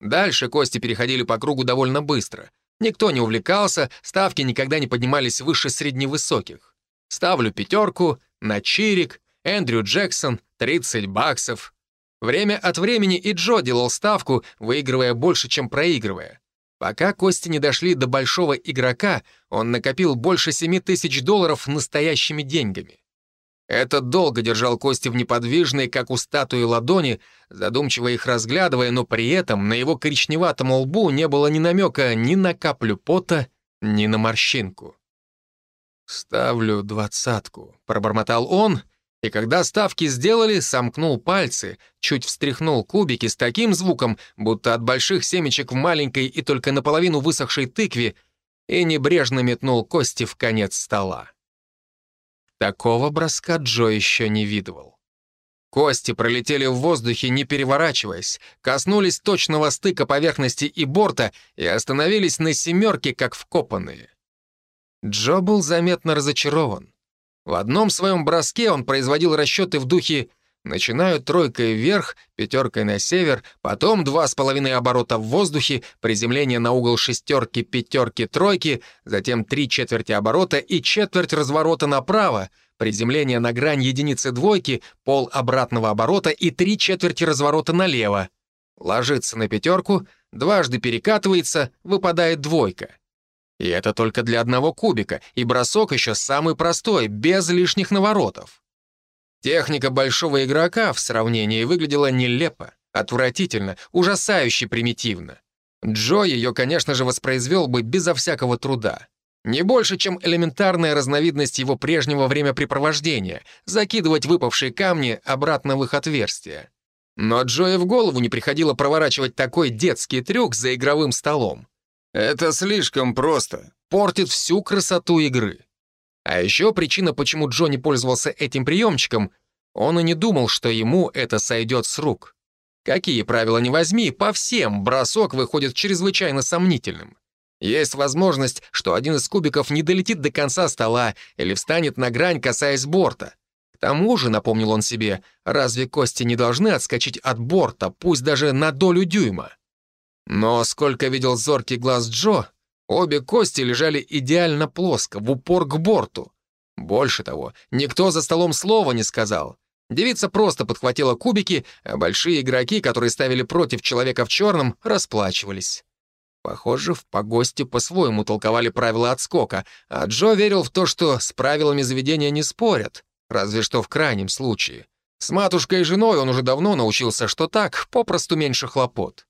Дальше кости переходили по кругу довольно быстро — Никто не увлекался, ставки никогда не поднимались выше средневысоких. Ставлю пятерку, на чирик, Эндрю Джексон, 30 баксов. Время от времени и Джо делал ставку, выигрывая больше, чем проигрывая. Пока кости не дошли до большого игрока, он накопил больше 7 тысяч долларов настоящими деньгами. Этот долго держал кости в неподвижной, как у статуи ладони, задумчиво их разглядывая, но при этом на его коричневатом лбу не было ни намека ни на каплю пота, ни на морщинку. «Ставлю двадцатку», — пробормотал он, и когда ставки сделали, сомкнул пальцы, чуть встряхнул кубики с таким звуком, будто от больших семечек в маленькой и только наполовину высохшей тыкве, и небрежно метнул кости в конец стола. Такого броска Джо еще не видывал. Кости пролетели в воздухе, не переворачиваясь, коснулись точного стыка поверхности и борта и остановились на семерке, как вкопанные. Джо был заметно разочарован. В одном своем броске он производил расчеты в духе Начинаю тройкой вверх, пятеркой на север, потом два с половиной оборота в воздухе, приземление на угол шестерки, пятерки, тройки, затем три четверти оборота и четверть разворота направо, приземление на грань единицы двойки, пол обратного оборота и три четверти разворота налево. Ложится на пятерку, дважды перекатывается, выпадает двойка. И это только для одного кубика, и бросок еще самый простой, без лишних наворотов. Техника большого игрока в сравнении выглядела нелепо, отвратительно, ужасающе примитивно. Джо ее, конечно же, воспроизвел бы безо всякого труда. Не больше, чем элементарная разновидность его прежнего времяпрепровождения — закидывать выпавшие камни обратно в их отверстия. Но Джо в голову не приходило проворачивать такой детский трюк за игровым столом. Это слишком просто, портит всю красоту игры. А еще причина, почему Джонни пользовался этим приемчиком, он и не думал, что ему это сойдет с рук. Какие правила не возьми, по всем бросок выходит чрезвычайно сомнительным. Есть возможность, что один из кубиков не долетит до конца стола или встанет на грань, касаясь борта. К тому же, напомнил он себе, разве кости не должны отскочить от борта, пусть даже на долю дюйма? Но сколько видел зоркий глаз Джо, Обе кости лежали идеально плоско, в упор к борту. Больше того, никто за столом слова не сказал. Девица просто подхватила кубики, а большие игроки, которые ставили против человека в черном, расплачивались. Похоже, в погосте по-своему толковали правила отскока, а Джо верил в то, что с правилами заведения не спорят, разве что в крайнем случае. С матушкой и женой он уже давно научился, что так, попросту меньше хлопот.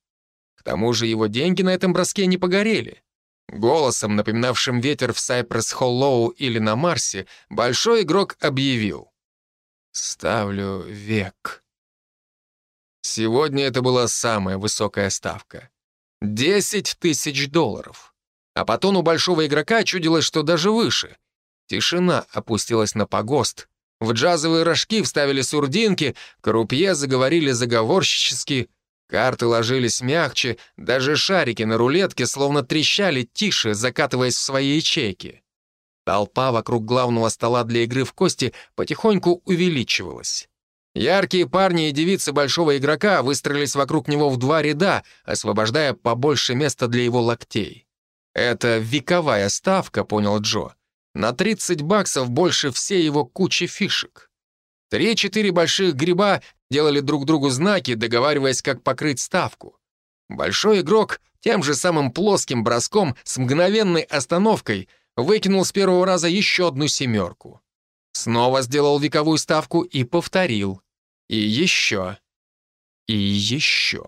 К тому же его деньги на этом броске не погорели. Голосом, напоминавшим ветер в Сайпресс-Холлоу или на Марсе, большой игрок объявил. «Ставлю век». Сегодня это была самая высокая ставка. 10 тысяч долларов. А потом у большого игрока чудилось, что даже выше. Тишина опустилась на погост. В джазовые рожки вставили сурдинки, крупье заговорили заговорщически, Карты ложились мягче, даже шарики на рулетке словно трещали тише, закатываясь в свои ячейки. Толпа вокруг главного стола для игры в кости потихоньку увеличивалась. Яркие парни и девицы большого игрока выстроились вокруг него в два ряда, освобождая побольше места для его локтей. Это вековая ставка, понял Джо. На 30 баксов больше всей его кучи фишек. Три-четыре больших гриба делали друг другу знаки, договариваясь, как покрыть ставку. Большой игрок тем же самым плоским броском с мгновенной остановкой выкинул с первого раза еще одну семерку. Снова сделал вековую ставку и повторил. И еще. И еще.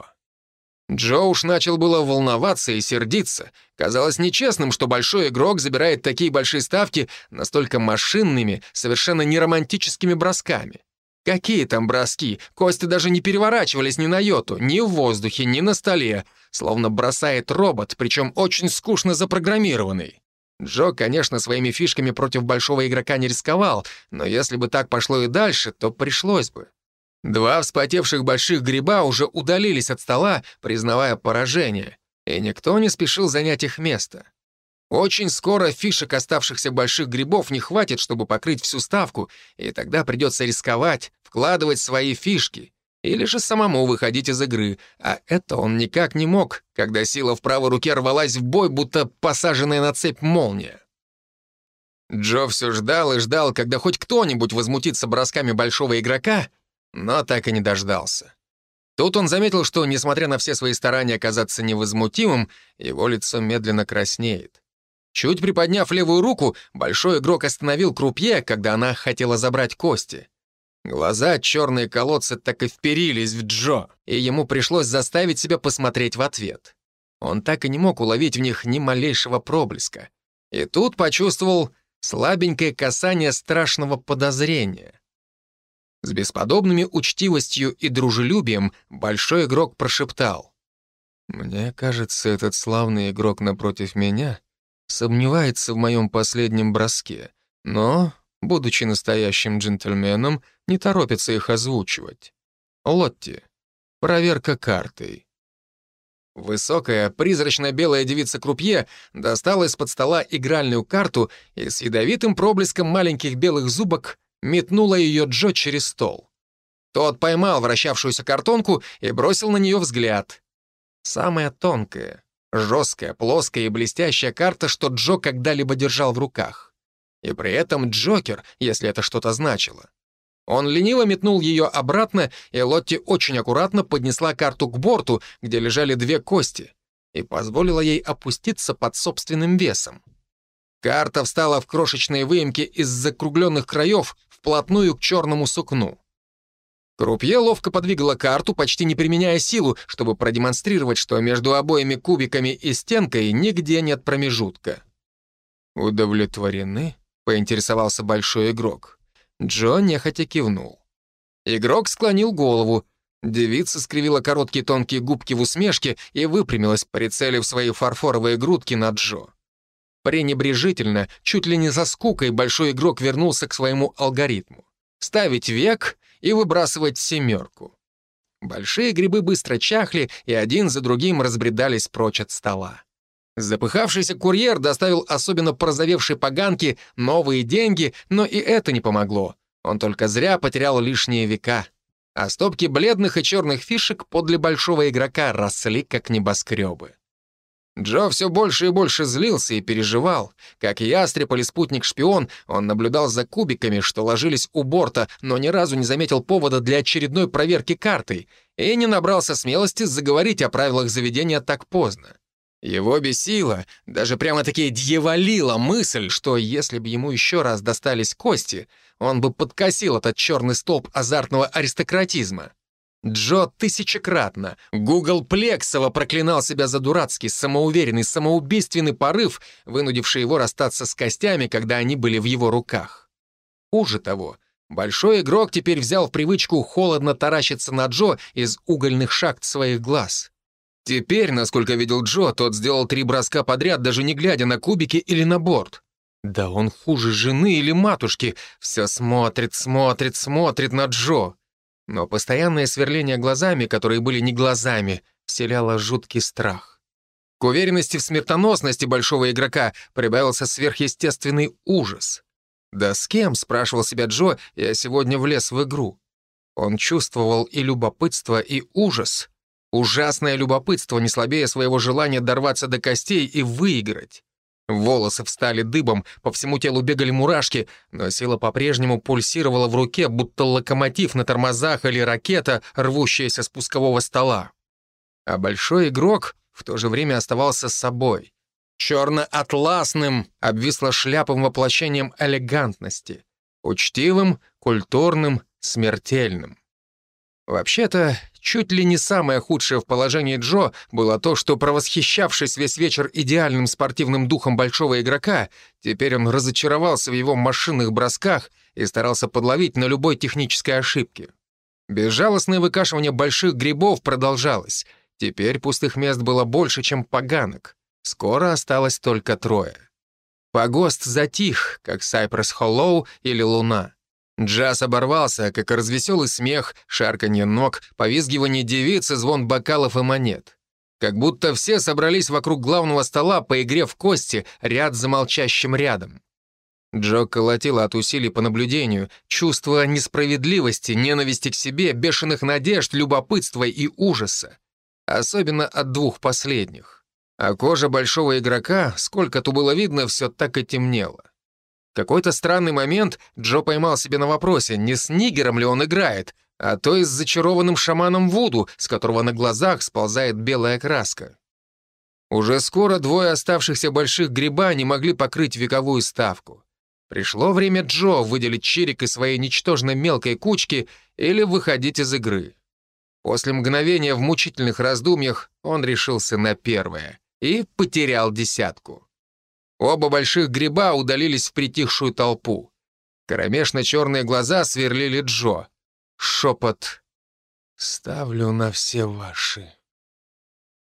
Джо уж начал было волноваться и сердиться. Казалось нечестным, что большой игрок забирает такие большие ставки настолько машинными, совершенно неромантическими бросками. Какие там броски? Кости даже не переворачивались ни на йоту, ни в воздухе, ни на столе. Словно бросает робот, причем очень скучно запрограммированный. Джо, конечно, своими фишками против большого игрока не рисковал, но если бы так пошло и дальше, то пришлось бы. Два вспотевших больших гриба уже удалились от стола, признавая поражение, и никто не спешил занять их место. Очень скоро фишек оставшихся больших грибов не хватит, чтобы покрыть всю ставку, и тогда придется рисковать, вкладывать свои фишки или же самому выходить из игры, а это он никак не мог, когда сила в правой руке рвалась в бой, будто посаженная на цепь молния. Джо все ждал и ждал, когда хоть кто-нибудь возмутится бросками большого игрока, но так и не дождался. Тут он заметил, что, несмотря на все свои старания оказаться невозмутимым, его лицо медленно краснеет. Чуть приподняв левую руку, большой игрок остановил крупье, когда она хотела забрать кости. Глаза черные колодцы так и вперились в Джо, и ему пришлось заставить себя посмотреть в ответ. Он так и не мог уловить в них ни малейшего проблеска. И тут почувствовал слабенькое касание страшного подозрения. С бесподобными учтивостью и дружелюбием большой игрок прошептал. «Мне кажется, этот славный игрок напротив меня сомневается в моем последнем броске, но, будучи настоящим джентльменом, не торопится их озвучивать. Лотти, проверка картой». Высокая, призрачно-белая девица-крупье достала из-под стола игральную карту и с ядовитым проблеском маленьких белых зубок метнула ее Джо через стол. Тот поймал вращавшуюся картонку и бросил на нее взгляд. Самая тонкая, жесткая, плоская и блестящая карта, что Джо когда-либо держал в руках. И при этом Джокер, если это что-то значило. Он лениво метнул ее обратно, и Лотти очень аккуратно поднесла карту к борту, где лежали две кости, и позволила ей опуститься под собственным весом. Карта встала в крошечные выемки из закругленных краев вплотную к черному сукну. Крупье ловко подвигала карту, почти не применяя силу, чтобы продемонстрировать, что между обоими кубиками и стенкой нигде нет промежутка. «Удовлетворены?» — поинтересовался большой игрок. Джо нехотя кивнул. Игрок склонил голову. Девица скривила короткие тонкие губки в усмешке и выпрямилась, прицелив свои фарфоровые грудки на Джо. Пренебрежительно, чуть ли не за скукой, большой игрок вернулся к своему алгоритму. Ставить век и выбрасывать семерку. Большие грибы быстро чахли и один за другим разбредались прочь от стола. Запыхавшийся курьер доставил особенно прозовевшей поганке новые деньги, но и это не помогло. Он только зря потерял лишние века. А стопки бледных и черных фишек подле большого игрока росли, как небоскребы. Джо все больше и больше злился и переживал. Как ястреб или спутник-шпион, он наблюдал за кубиками, что ложились у борта, но ни разу не заметил повода для очередной проверки картой и не набрался смелости заговорить о правилах заведения так поздно. Его бесила, даже прямо-таки дьяволила мысль, что если бы ему еще раз достались кости, он бы подкосил этот черный столб азартного аристократизма. Джо тысячекратно, Гугл Плексово проклинал себя за дурацкий, самоуверенный, самоубийственный порыв, вынудивший его расстаться с костями, когда они были в его руках. Хуже того, большой игрок теперь взял в привычку холодно таращиться на Джо из угольных шахт своих глаз. Теперь, насколько видел Джо, тот сделал три броска подряд, даже не глядя на кубики или на борт. Да он хуже жены или матушки. Все смотрит, смотрит, смотрит на Джо. Но постоянное сверление глазами, которые были не глазами, вселяло жуткий страх. К уверенности в смертоносности большого игрока прибавился сверхъестественный ужас. «Да с кем?» — спрашивал себя Джо, я сегодня влез в игру. Он чувствовал и любопытство, и ужас — Ужасное любопытство, не слабее своего желания дорваться до костей и выиграть. Волосы встали дыбом, по всему телу бегали мурашки, но сила по-прежнему пульсировала в руке, будто локомотив на тормозах или ракета, рвущаяся с пускового стола. А большой игрок в то же время оставался с собой. Черно-атласным, обвисло шляпым воплощением элегантности. Учтивым, культурным, смертельным. Вообще-то, чуть ли не самое худшее в положении Джо было то, что, провосхищавшись весь вечер идеальным спортивным духом большого игрока, теперь он разочаровался в его машинных бросках и старался подловить на любой технической ошибке. Безжалостное выкашивание больших грибов продолжалось. Теперь пустых мест было больше, чем поганок. Скоро осталось только трое. Погост затих, как Сайпресс Холлоу или Луна. Джаз оборвался, как развеселый смех, шарканье ног, повизгивание девицы, звон бокалов и монет. Как будто все собрались вокруг главного стола по игре в кости, ряд за молчащим рядом. Джо колотила от усилий по наблюдению, чувство несправедливости, ненависти к себе, бешеных надежд, любопытства и ужаса. Особенно от двух последних. А кожа большого игрока, сколько то было видно, все так и темнело какой-то странный момент Джо поймал себе на вопросе, не с Нигером ли он играет, а то и с зачарованным шаманом Вуду, с которого на глазах сползает белая краска. Уже скоро двое оставшихся больших гриба не могли покрыть вековую ставку. Пришло время Джо выделить чирик из своей ничтожно мелкой кучки или выходить из игры. После мгновения в мучительных раздумьях он решился на первое и потерял десятку. Оба больших гриба удалились в притихшую толпу. Кромешно-черные глаза сверлили Джо. Шепот «Ставлю на все ваши».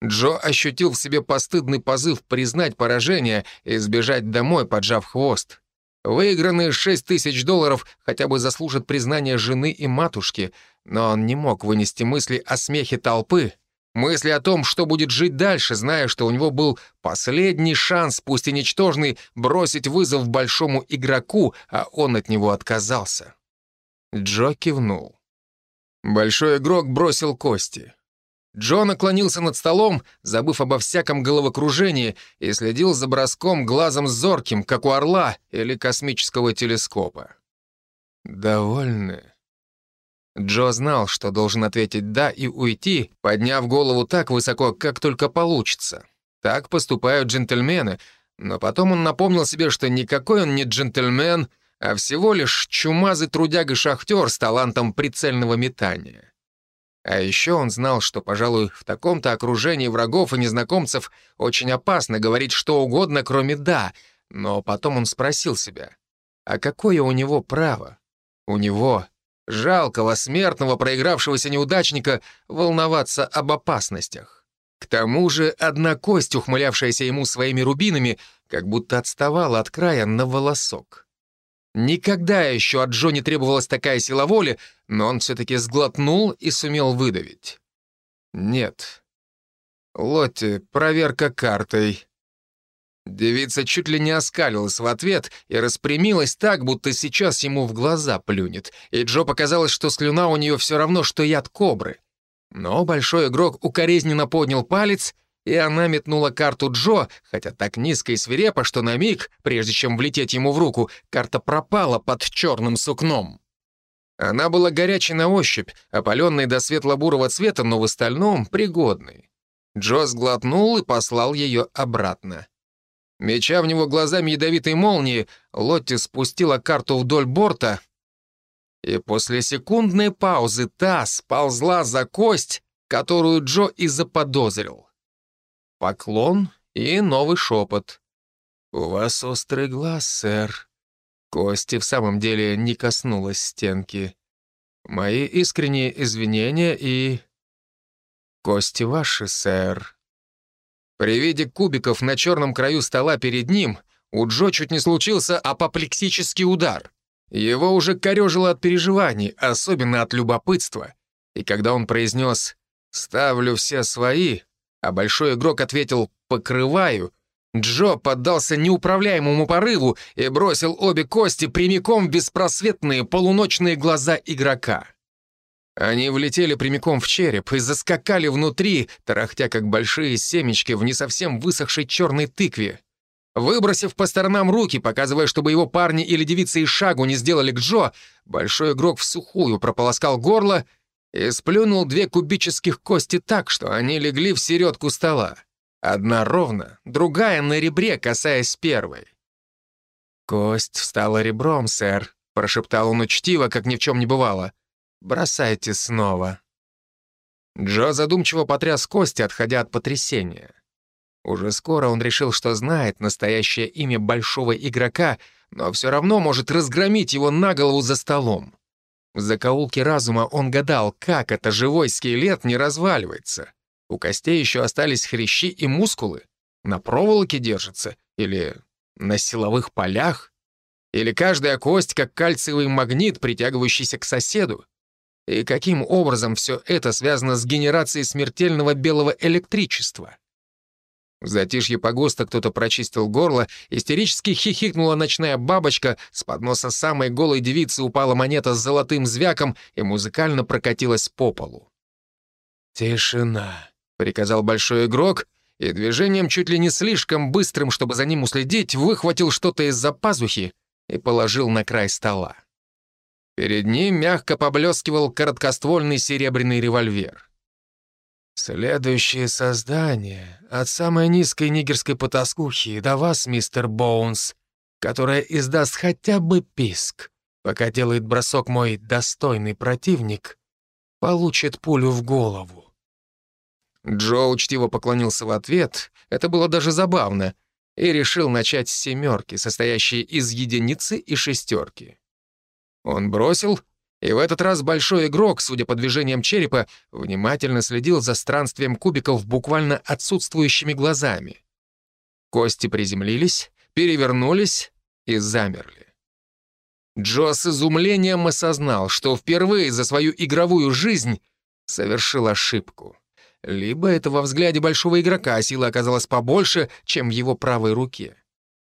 Джо ощутил в себе постыдный позыв признать поражение и сбежать домой, поджав хвост. Выигранные 6 тысяч долларов хотя бы заслужат признания жены и матушки, но он не мог вынести мысли о смехе толпы, мысли о том, что будет жить дальше, зная, что у него был последний шанс, пусть и ничтожный, бросить вызов большому игроку, а он от него отказался. Джо кивнул. Большой игрок бросил кости. Джо наклонился над столом, забыв обо всяком головокружении, и следил за броском глазом зорким, как у орла или космического телескопа. «Довольны?» Джо знал, что должен ответить «да» и уйти, подняв голову так высоко, как только получится. Так поступают джентльмены, но потом он напомнил себе, что никакой он не джентльмен, а всего лишь чумазый трудяга-шахтер с талантом прицельного метания. А еще он знал, что, пожалуй, в таком-то окружении врагов и незнакомцев очень опасно говорить что угодно, кроме «да», но потом он спросил себя, а какое у него право? У него, жалкого, смертного, проигравшегося неудачника, волноваться об опасностях. К тому же одна кость, ухмылявшаяся ему своими рубинами, как будто отставала от края на волосок. Никогда еще от Джо не требовалась такая сила воли, но он все-таки сглотнул и сумел выдавить. «Нет. Лотти, проверка картой». Девица чуть ли не оскалилась в ответ и распрямилась так, будто сейчас ему в глаза плюнет, и Джо показалось, что слюна у нее все равно, что яд кобры. Но большой игрок укоризненно поднял палец — и она метнула карту Джо, хотя так низко и свирепо, что на миг, прежде чем влететь ему в руку, карта пропала под черным сукном. Она была горячей на ощупь, опаленной до светло-бурого цвета, но в остальном пригодной. Джо сглотнул и послал ее обратно. Меча в него глазами ядовитой молнии, Лотти спустила карту вдоль борта, и после секундной паузы та сползла за кость, которую Джо и заподозрил. Поклон и новый шепот. «У вас острый глаз, сэр». Кости в самом деле не коснулась стенки. Мои искренние извинения и... Кости ваши, сэр. При виде кубиков на черном краю стола перед ним у Джо чуть не случился апоплексический удар. Его уже корежило от переживаний, особенно от любопытства. И когда он произнес «ставлю все свои», а большой игрок ответил «покрываю», Джо поддался неуправляемому порыву и бросил обе кости прямиком в беспросветные полуночные глаза игрока. Они влетели прямиком в череп и заскакали внутри, тарахтя как большие семечки в не совсем высохшей черной тыкве. Выбросив по сторонам руки, показывая, чтобы его парни или девицы и шагу не сделали к Джо, большой игрок в сухую прополоскал горло и сплюнул две кубических кости так, что они легли в середку стола. Одна ровно, другая на ребре, касаясь первой. «Кость встала ребром, сэр», — прошептал он учтиво, как ни в чем не бывало. «Бросайте снова». Джо задумчиво потряс кости, отходя от потрясения. Уже скоро он решил, что знает настоящее имя большого игрока, но все равно может разгромить его на голову за столом. В закоулке разума он гадал, как это живой скелет не разваливается. У костей еще остались хрящи и мускулы. На проволоке держится или на силовых полях? Или каждая кость как кальциевый магнит, притягивающийся к соседу? И каким образом все это связано с генерацией смертельного белого электричества? В затишье погоста кто-то прочистил горло, истерически хихикнула ночная бабочка, с подноса самой голой девицы упала монета с золотым звяком и музыкально прокатилась по полу. «Тишина», — приказал большой игрок, и движением чуть ли не слишком быстрым, чтобы за ним уследить, выхватил что-то из-за пазухи и положил на край стола. Перед ним мягко поблескивал короткоствольный серебряный револьвер. «Следующее создание от самой низкой нигерской потаскухи до вас, мистер Боунс, которая издаст хотя бы писк, пока делает бросок мой достойный противник, получит пулю в голову». Джо учтиво поклонился в ответ, это было даже забавно, и решил начать с семерки, состоящей из единицы и шестерки. Он бросил, и в этот раз большой игрок, судя по движениям черепа, внимательно следил за странствием кубиков буквально отсутствующими глазами. Кости приземлились, перевернулись и замерли. Джо с изумлением осознал, что впервые за свою игровую жизнь совершил ошибку. Либо это во взгляде большого игрока сила оказалась побольше, чем в его правой руке.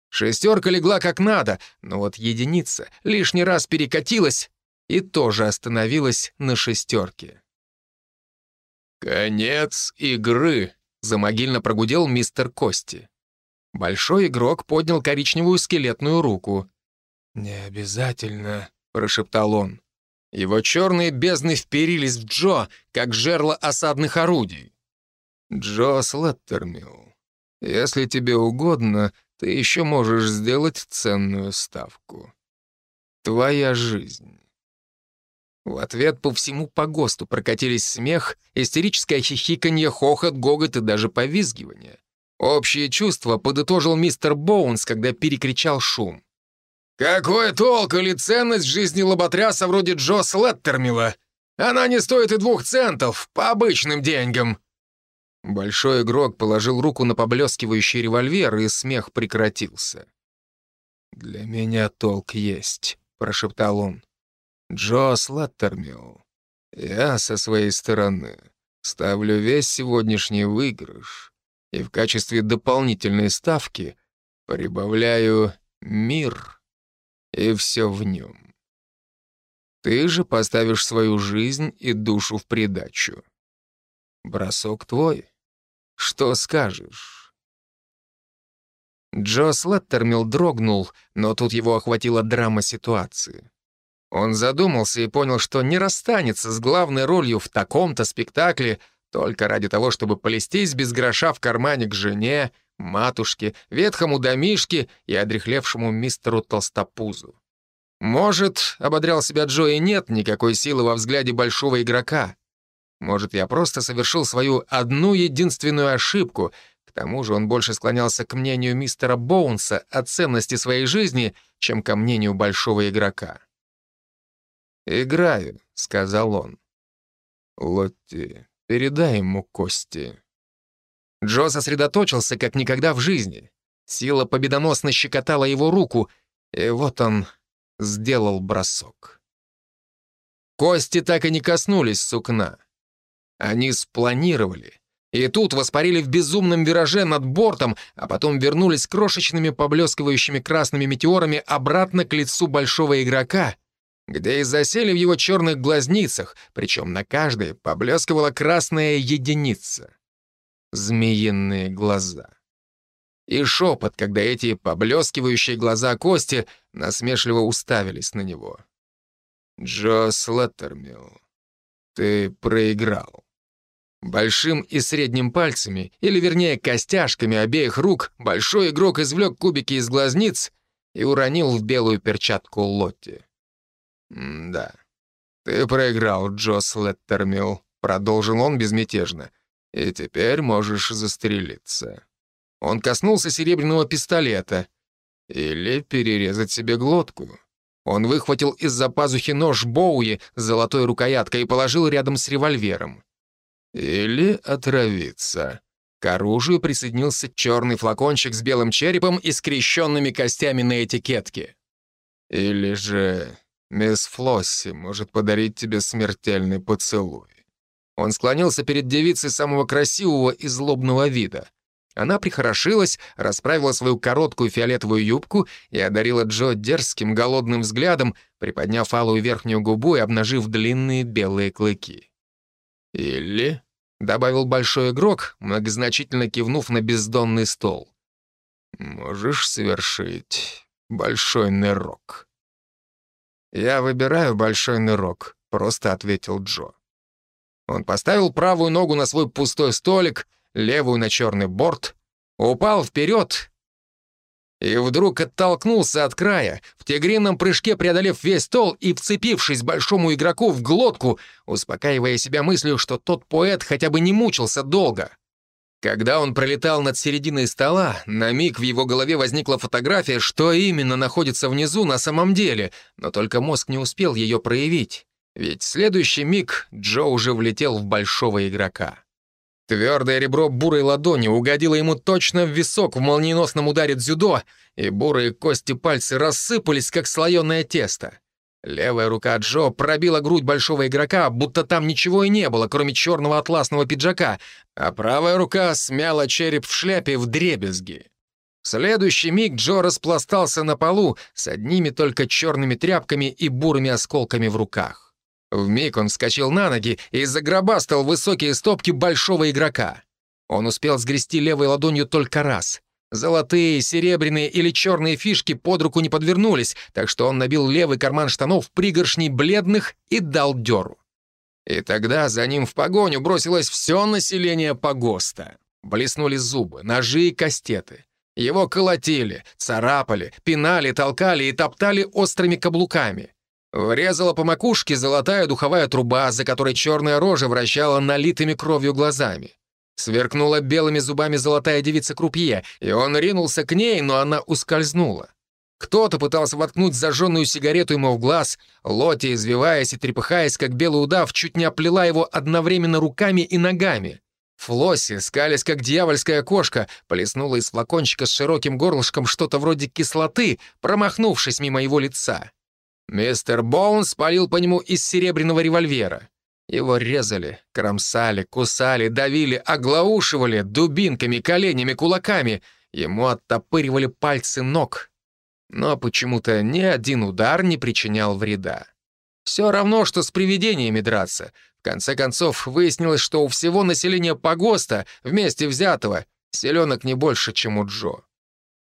Шестерка легла как надо, но вот единица лишний раз перекатилась и тоже остановилась на шестерке. «Конец игры», — замогильно прогудел мистер Кости. Большой игрок поднял коричневую скелетную руку. «Не обязательно», — прошептал он. Его черные бездны вперились в Джо, как жерло осадных орудий. «Джо Слеттермилл, если тебе угодно, ты еще можешь сделать ценную ставку. Твоя жизнь». В ответ по всему погосту прокатились смех, истерическое хихиканье, хохот, гогот и даже повизгивание. Общее чувство подытожил мистер Боунс, когда перекричал шум. «Какой толк или ценность в жизни лоботряса вроде Джо Слеттермила? Она не стоит и двух центов, по обычным деньгам!» Большой игрок положил руку на поблескивающий револьвер, и смех прекратился. «Для меня толк есть», — прошептал он. Джо Слаттермилл, я со своей стороны ставлю весь сегодняшний выигрыш и в качестве дополнительной ставки прибавляю мир и все в нем. Ты же поставишь свою жизнь и душу в придачу. Бросок твой. Что скажешь?» Джо Слеттермилл дрогнул, но тут его охватила драма ситуации. Он задумался и понял, что не расстанется с главной ролью в таком-то спектакле только ради того, чтобы полестись без гроша в кармане к жене, матушке, ветхому домишке и одрехлевшему мистеру Толстопузу. Может, ободрял себя Джо, и нет никакой силы во взгляде большого игрока. Может, я просто совершил свою одну единственную ошибку, к тому же он больше склонялся к мнению мистера Боунса о ценности своей жизни, чем ко мнению большого игрока. «Играю», — сказал он. «Лотти, передай ему кости». Джо сосредоточился, как никогда в жизни. Сила победоносно щекотала его руку, и вот он сделал бросок. Кости так и не коснулись сукна. Они спланировали. И тут воспарили в безумном вираже над бортом, а потом вернулись крошечными поблескивающими красными метеорами обратно к лицу большого игрока — где и засели в его черных глазницах, причем на каждой поблескивала красная единица. Змеиные глаза. И шепот, когда эти поблескивающие глаза Кости насмешливо уставились на него. «Джо Слеттермилл, ты проиграл». Большим и средним пальцами, или вернее костяшками обеих рук, большой игрок извлек кубики из глазниц и уронил в белую перчатку Лотти. «Да. Ты проиграл, Джос Леттермилл», — продолжил он безмятежно. «И теперь можешь застрелиться». Он коснулся серебряного пистолета. Или перерезать себе глотку. Он выхватил из-за пазухи нож Боуи с золотой рукояткой и положил рядом с револьвером. Или отравиться. К оружию присоединился черный флакончик с белым черепом и скрещенными костями на этикетке. Или же Мисс Флосси может подарить тебе смертельный поцелуй». Он склонился перед девицей самого красивого и злобного вида. Она прихорошилась, расправила свою короткую фиолетовую юбку и одарила Джо дерзким, голодным взглядом, приподняв алую верхнюю губу и обнажив длинные белые клыки. «Или», — добавил большой игрок, многозначительно кивнув на бездонный стол, «можешь совершить большой нырок». «Я выбираю большой нырок», — просто ответил Джо. Он поставил правую ногу на свой пустой столик, левую на черный борт, упал вперед и вдруг оттолкнулся от края, в тигрином прыжке преодолев весь стол и вцепившись большому игроку в глотку, успокаивая себя мыслью, что тот поэт хотя бы не мучился долго. Когда он пролетал над серединой стола, на миг в его голове возникла фотография, что именно находится внизу на самом деле, но только мозг не успел ее проявить. Ведь следующий миг Джо уже влетел в большого игрока. Твердое ребро бурой ладони угодило ему точно в висок в молниеносном ударе дзюдо, и бурые кости пальцы рассыпались, как слоеное тесто. Левая рука Джо пробила грудь большого игрока, будто там ничего и не было, кроме черного атласного пиджака, а правая рука смяла череп в шляпе в дребезги. В следующий миг Джо распластался на полу с одними только черными тряпками и бурыми осколками в руках. Вмиг он вскочил на ноги и загробастал высокие стопки большого игрока. Он успел сгрести левой ладонью только раз. Золотые, серебряные или черные фишки под руку не подвернулись, так что он набил левый карман штанов пригоршней бледных и дал дёру. И тогда за ним в погоню бросилось все население погоста. Блеснули зубы, ножи и кастеты. Его колотили, царапали, пинали, толкали и топтали острыми каблуками. Врезала по макушке золотая духовая труба, за которой черная рожа вращала налитыми кровью глазами. Сверкнула белыми зубами золотая девица Крупье, и он ринулся к ней, но она ускользнула. Кто-то пытался воткнуть зажженную сигарету ему в глаз, Лоти, извиваясь и трепыхаясь, как белый удав, чуть не оплела его одновременно руками и ногами. Флосси, скалясь как дьявольская кошка, плеснула из флакончика с широким горлышком что-то вроде кислоты, промахнувшись мимо его лица. Мистер Боунс палил по нему из серебряного револьвера. Его резали, кромсали, кусали, давили, оглаушивали дубинками, коленями, кулаками. Ему оттопыривали пальцы ног. Но почему-то ни один удар не причинял вреда. Все равно, что с привидениями драться. В конце концов, выяснилось, что у всего населения погоста, вместе взятого, селенок не больше, чем у Джо.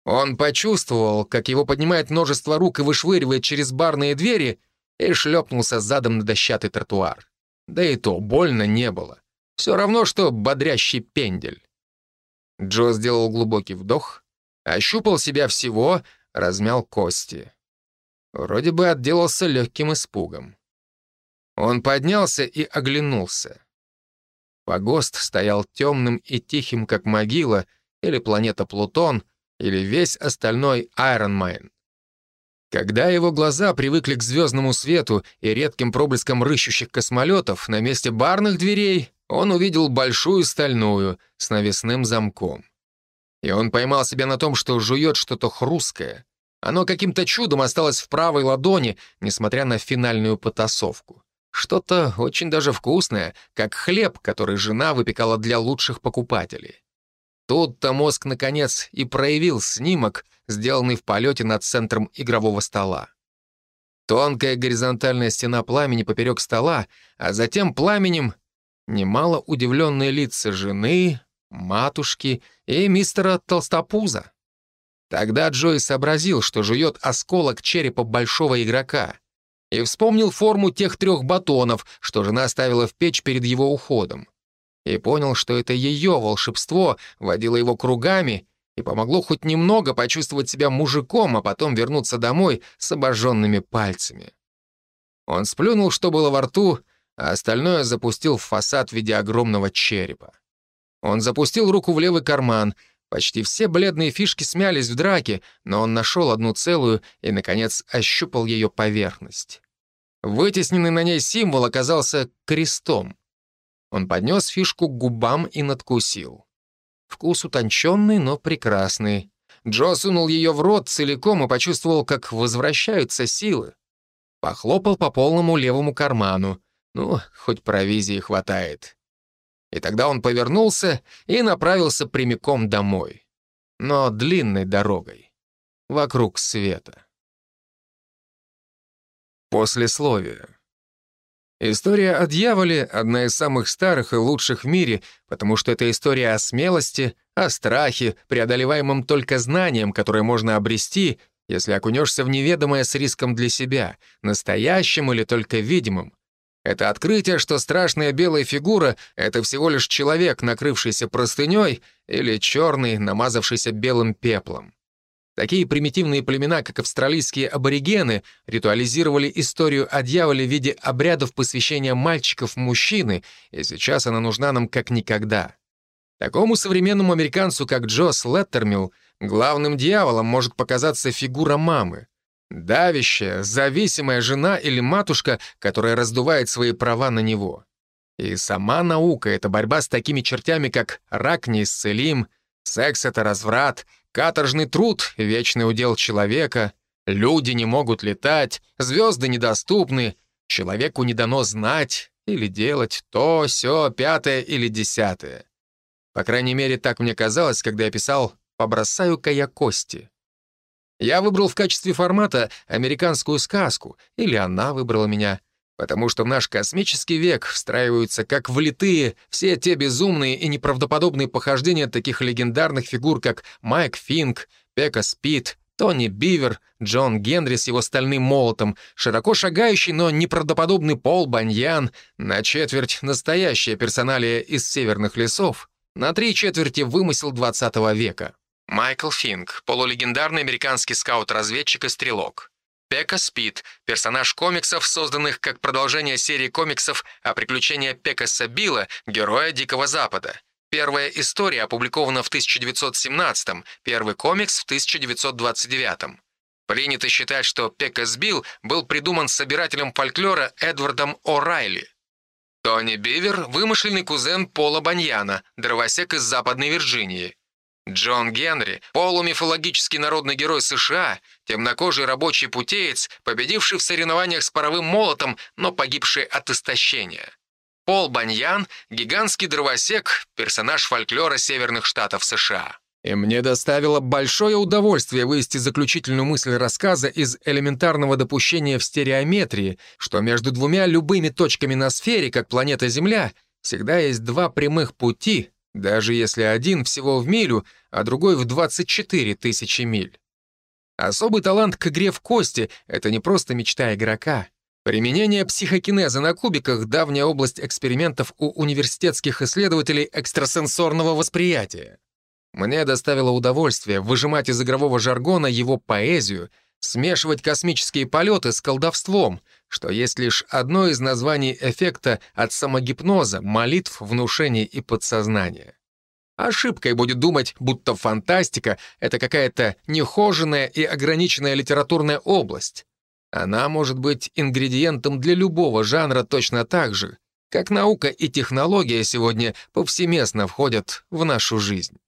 Он почувствовал, как его поднимает множество рук и вышвыривает через барные двери, и шлепнулся задом на дощатый тротуар. Да и то больно не было. Все равно, что бодрящий пендель. Джо сделал глубокий вдох, ощупал себя всего, размял кости. Вроде бы отделался легким испугом. Он поднялся и оглянулся. Погост стоял темным и тихим, как могила, или планета Плутон, или весь остальной Man. Когда его глаза привыкли к звездному свету и редким проблескам рыщущих космолетов, на месте барных дверей он увидел большую стальную с навесным замком. И он поймал себя на том, что жует что-то хрусткое. Оно каким-то чудом осталось в правой ладони, несмотря на финальную потасовку. Что-то очень даже вкусное, как хлеб, который жена выпекала для лучших покупателей. Тут-то мозг, наконец, и проявил снимок, сделанный в полете над центром игрового стола. Тонкая горизонтальная стена пламени поперек стола, а затем пламенем немало удивленные лица жены, матушки и мистера Толстопуза. Тогда Джой сообразил, что жует осколок черепа большого игрока, и вспомнил форму тех трех батонов, что жена ставила в печь перед его уходом и понял, что это ее волшебство водило его кругами и помогло хоть немного почувствовать себя мужиком, а потом вернуться домой с обожженными пальцами. Он сплюнул, что было во рту, а остальное запустил в фасад в виде огромного черепа. Он запустил руку в левый карман. Почти все бледные фишки смялись в драке, но он нашел одну целую и, наконец, ощупал ее поверхность. Вытесненный на ней символ оказался крестом. Он поднес фишку к губам и надкусил. Вкус утонченный, но прекрасный. Джо сунул ее в рот целиком и почувствовал, как возвращаются силы. Похлопал по полному левому карману. Ну, хоть провизии хватает. И тогда он повернулся и направился прямиком домой. Но длинной дорогой. Вокруг света. Послесловие. История о дьяволе — одна из самых старых и лучших в мире, потому что это история о смелости, о страхе, преодолеваемом только знанием, которое можно обрести, если окунешься в неведомое с риском для себя, настоящим или только видимым. Это открытие, что страшная белая фигура — это всего лишь человек, накрывшийся простыней, или черный, намазавшийся белым пеплом. Такие примитивные племена, как австралийские аборигены, ритуализировали историю о дьяволе в виде обрядов посвящения мальчиков мужчины, и сейчас она нужна нам как никогда. Такому современному американцу, как Джос Леттермилл, главным дьяволом может показаться фигура мамы. Давящая, зависимая жена или матушка, которая раздувает свои права на него. И сама наука — это борьба с такими чертями, как рак неисцелим, секс — это разврат, каторжный труд — вечный удел человека, люди не могут летать, звезды недоступны, человеку не дано знать или делать то, сё, пятое или десятое. По крайней мере, так мне казалось, когда я писал «Побросаю-ка я кости». Я выбрал в качестве формата американскую сказку, или она выбрала меня, потому что в наш космический век встраиваются как влитые все те безумные и неправдоподобные похождения таких легендарных фигур, как Майк Финк, Пека Спит, Тони Бивер, Джон Генри с его стальным молотом, широко шагающий, но неправдоподобный Пол Баньян, на четверть настоящая персоналия из северных лесов, на три четверти вымысел 20 века. Майкл Финк, полулегендарный американский скаут-разведчик и стрелок. Пека Спид, персонаж комиксов, созданных как продолжение серии комиксов о приключениях Пекаса Билла, героя Дикого Запада. Первая история опубликована в 1917 первый комикс в 1929 Принято считать, что Пекас Билл был придуман собирателем фольклора Эдвардом О'Райли. Тони Бивер — вымышленный кузен Пола Баньяна, дровосек из Западной Вирджинии. Джон Генри — полумифологический народный герой США, темнокожий рабочий путеец, победивший в соревнованиях с паровым молотом, но погибший от истощения. Пол Баньян — гигантский дровосек, персонаж фольклора северных штатов США. И мне доставило большое удовольствие вывести заключительную мысль рассказа из элементарного допущения в стереометрии, что между двумя любыми точками на сфере, как планета Земля, всегда есть два прямых пути, даже если один всего в милю, а другой в 24 тысячи миль. Особый талант к игре в кости — это не просто мечта игрока. Применение психокинеза на кубиках — давняя область экспериментов у университетских исследователей экстрасенсорного восприятия. Мне доставило удовольствие выжимать из игрового жаргона его поэзию, смешивать космические полеты с колдовством, что есть лишь одно из названий эффекта от самогипноза, молитв, внушений и подсознания. Ошибкой будет думать, будто фантастика — это какая-то нехоженная и ограниченная литературная область. Она может быть ингредиентом для любого жанра точно так же, как наука и технология сегодня повсеместно входят в нашу жизнь.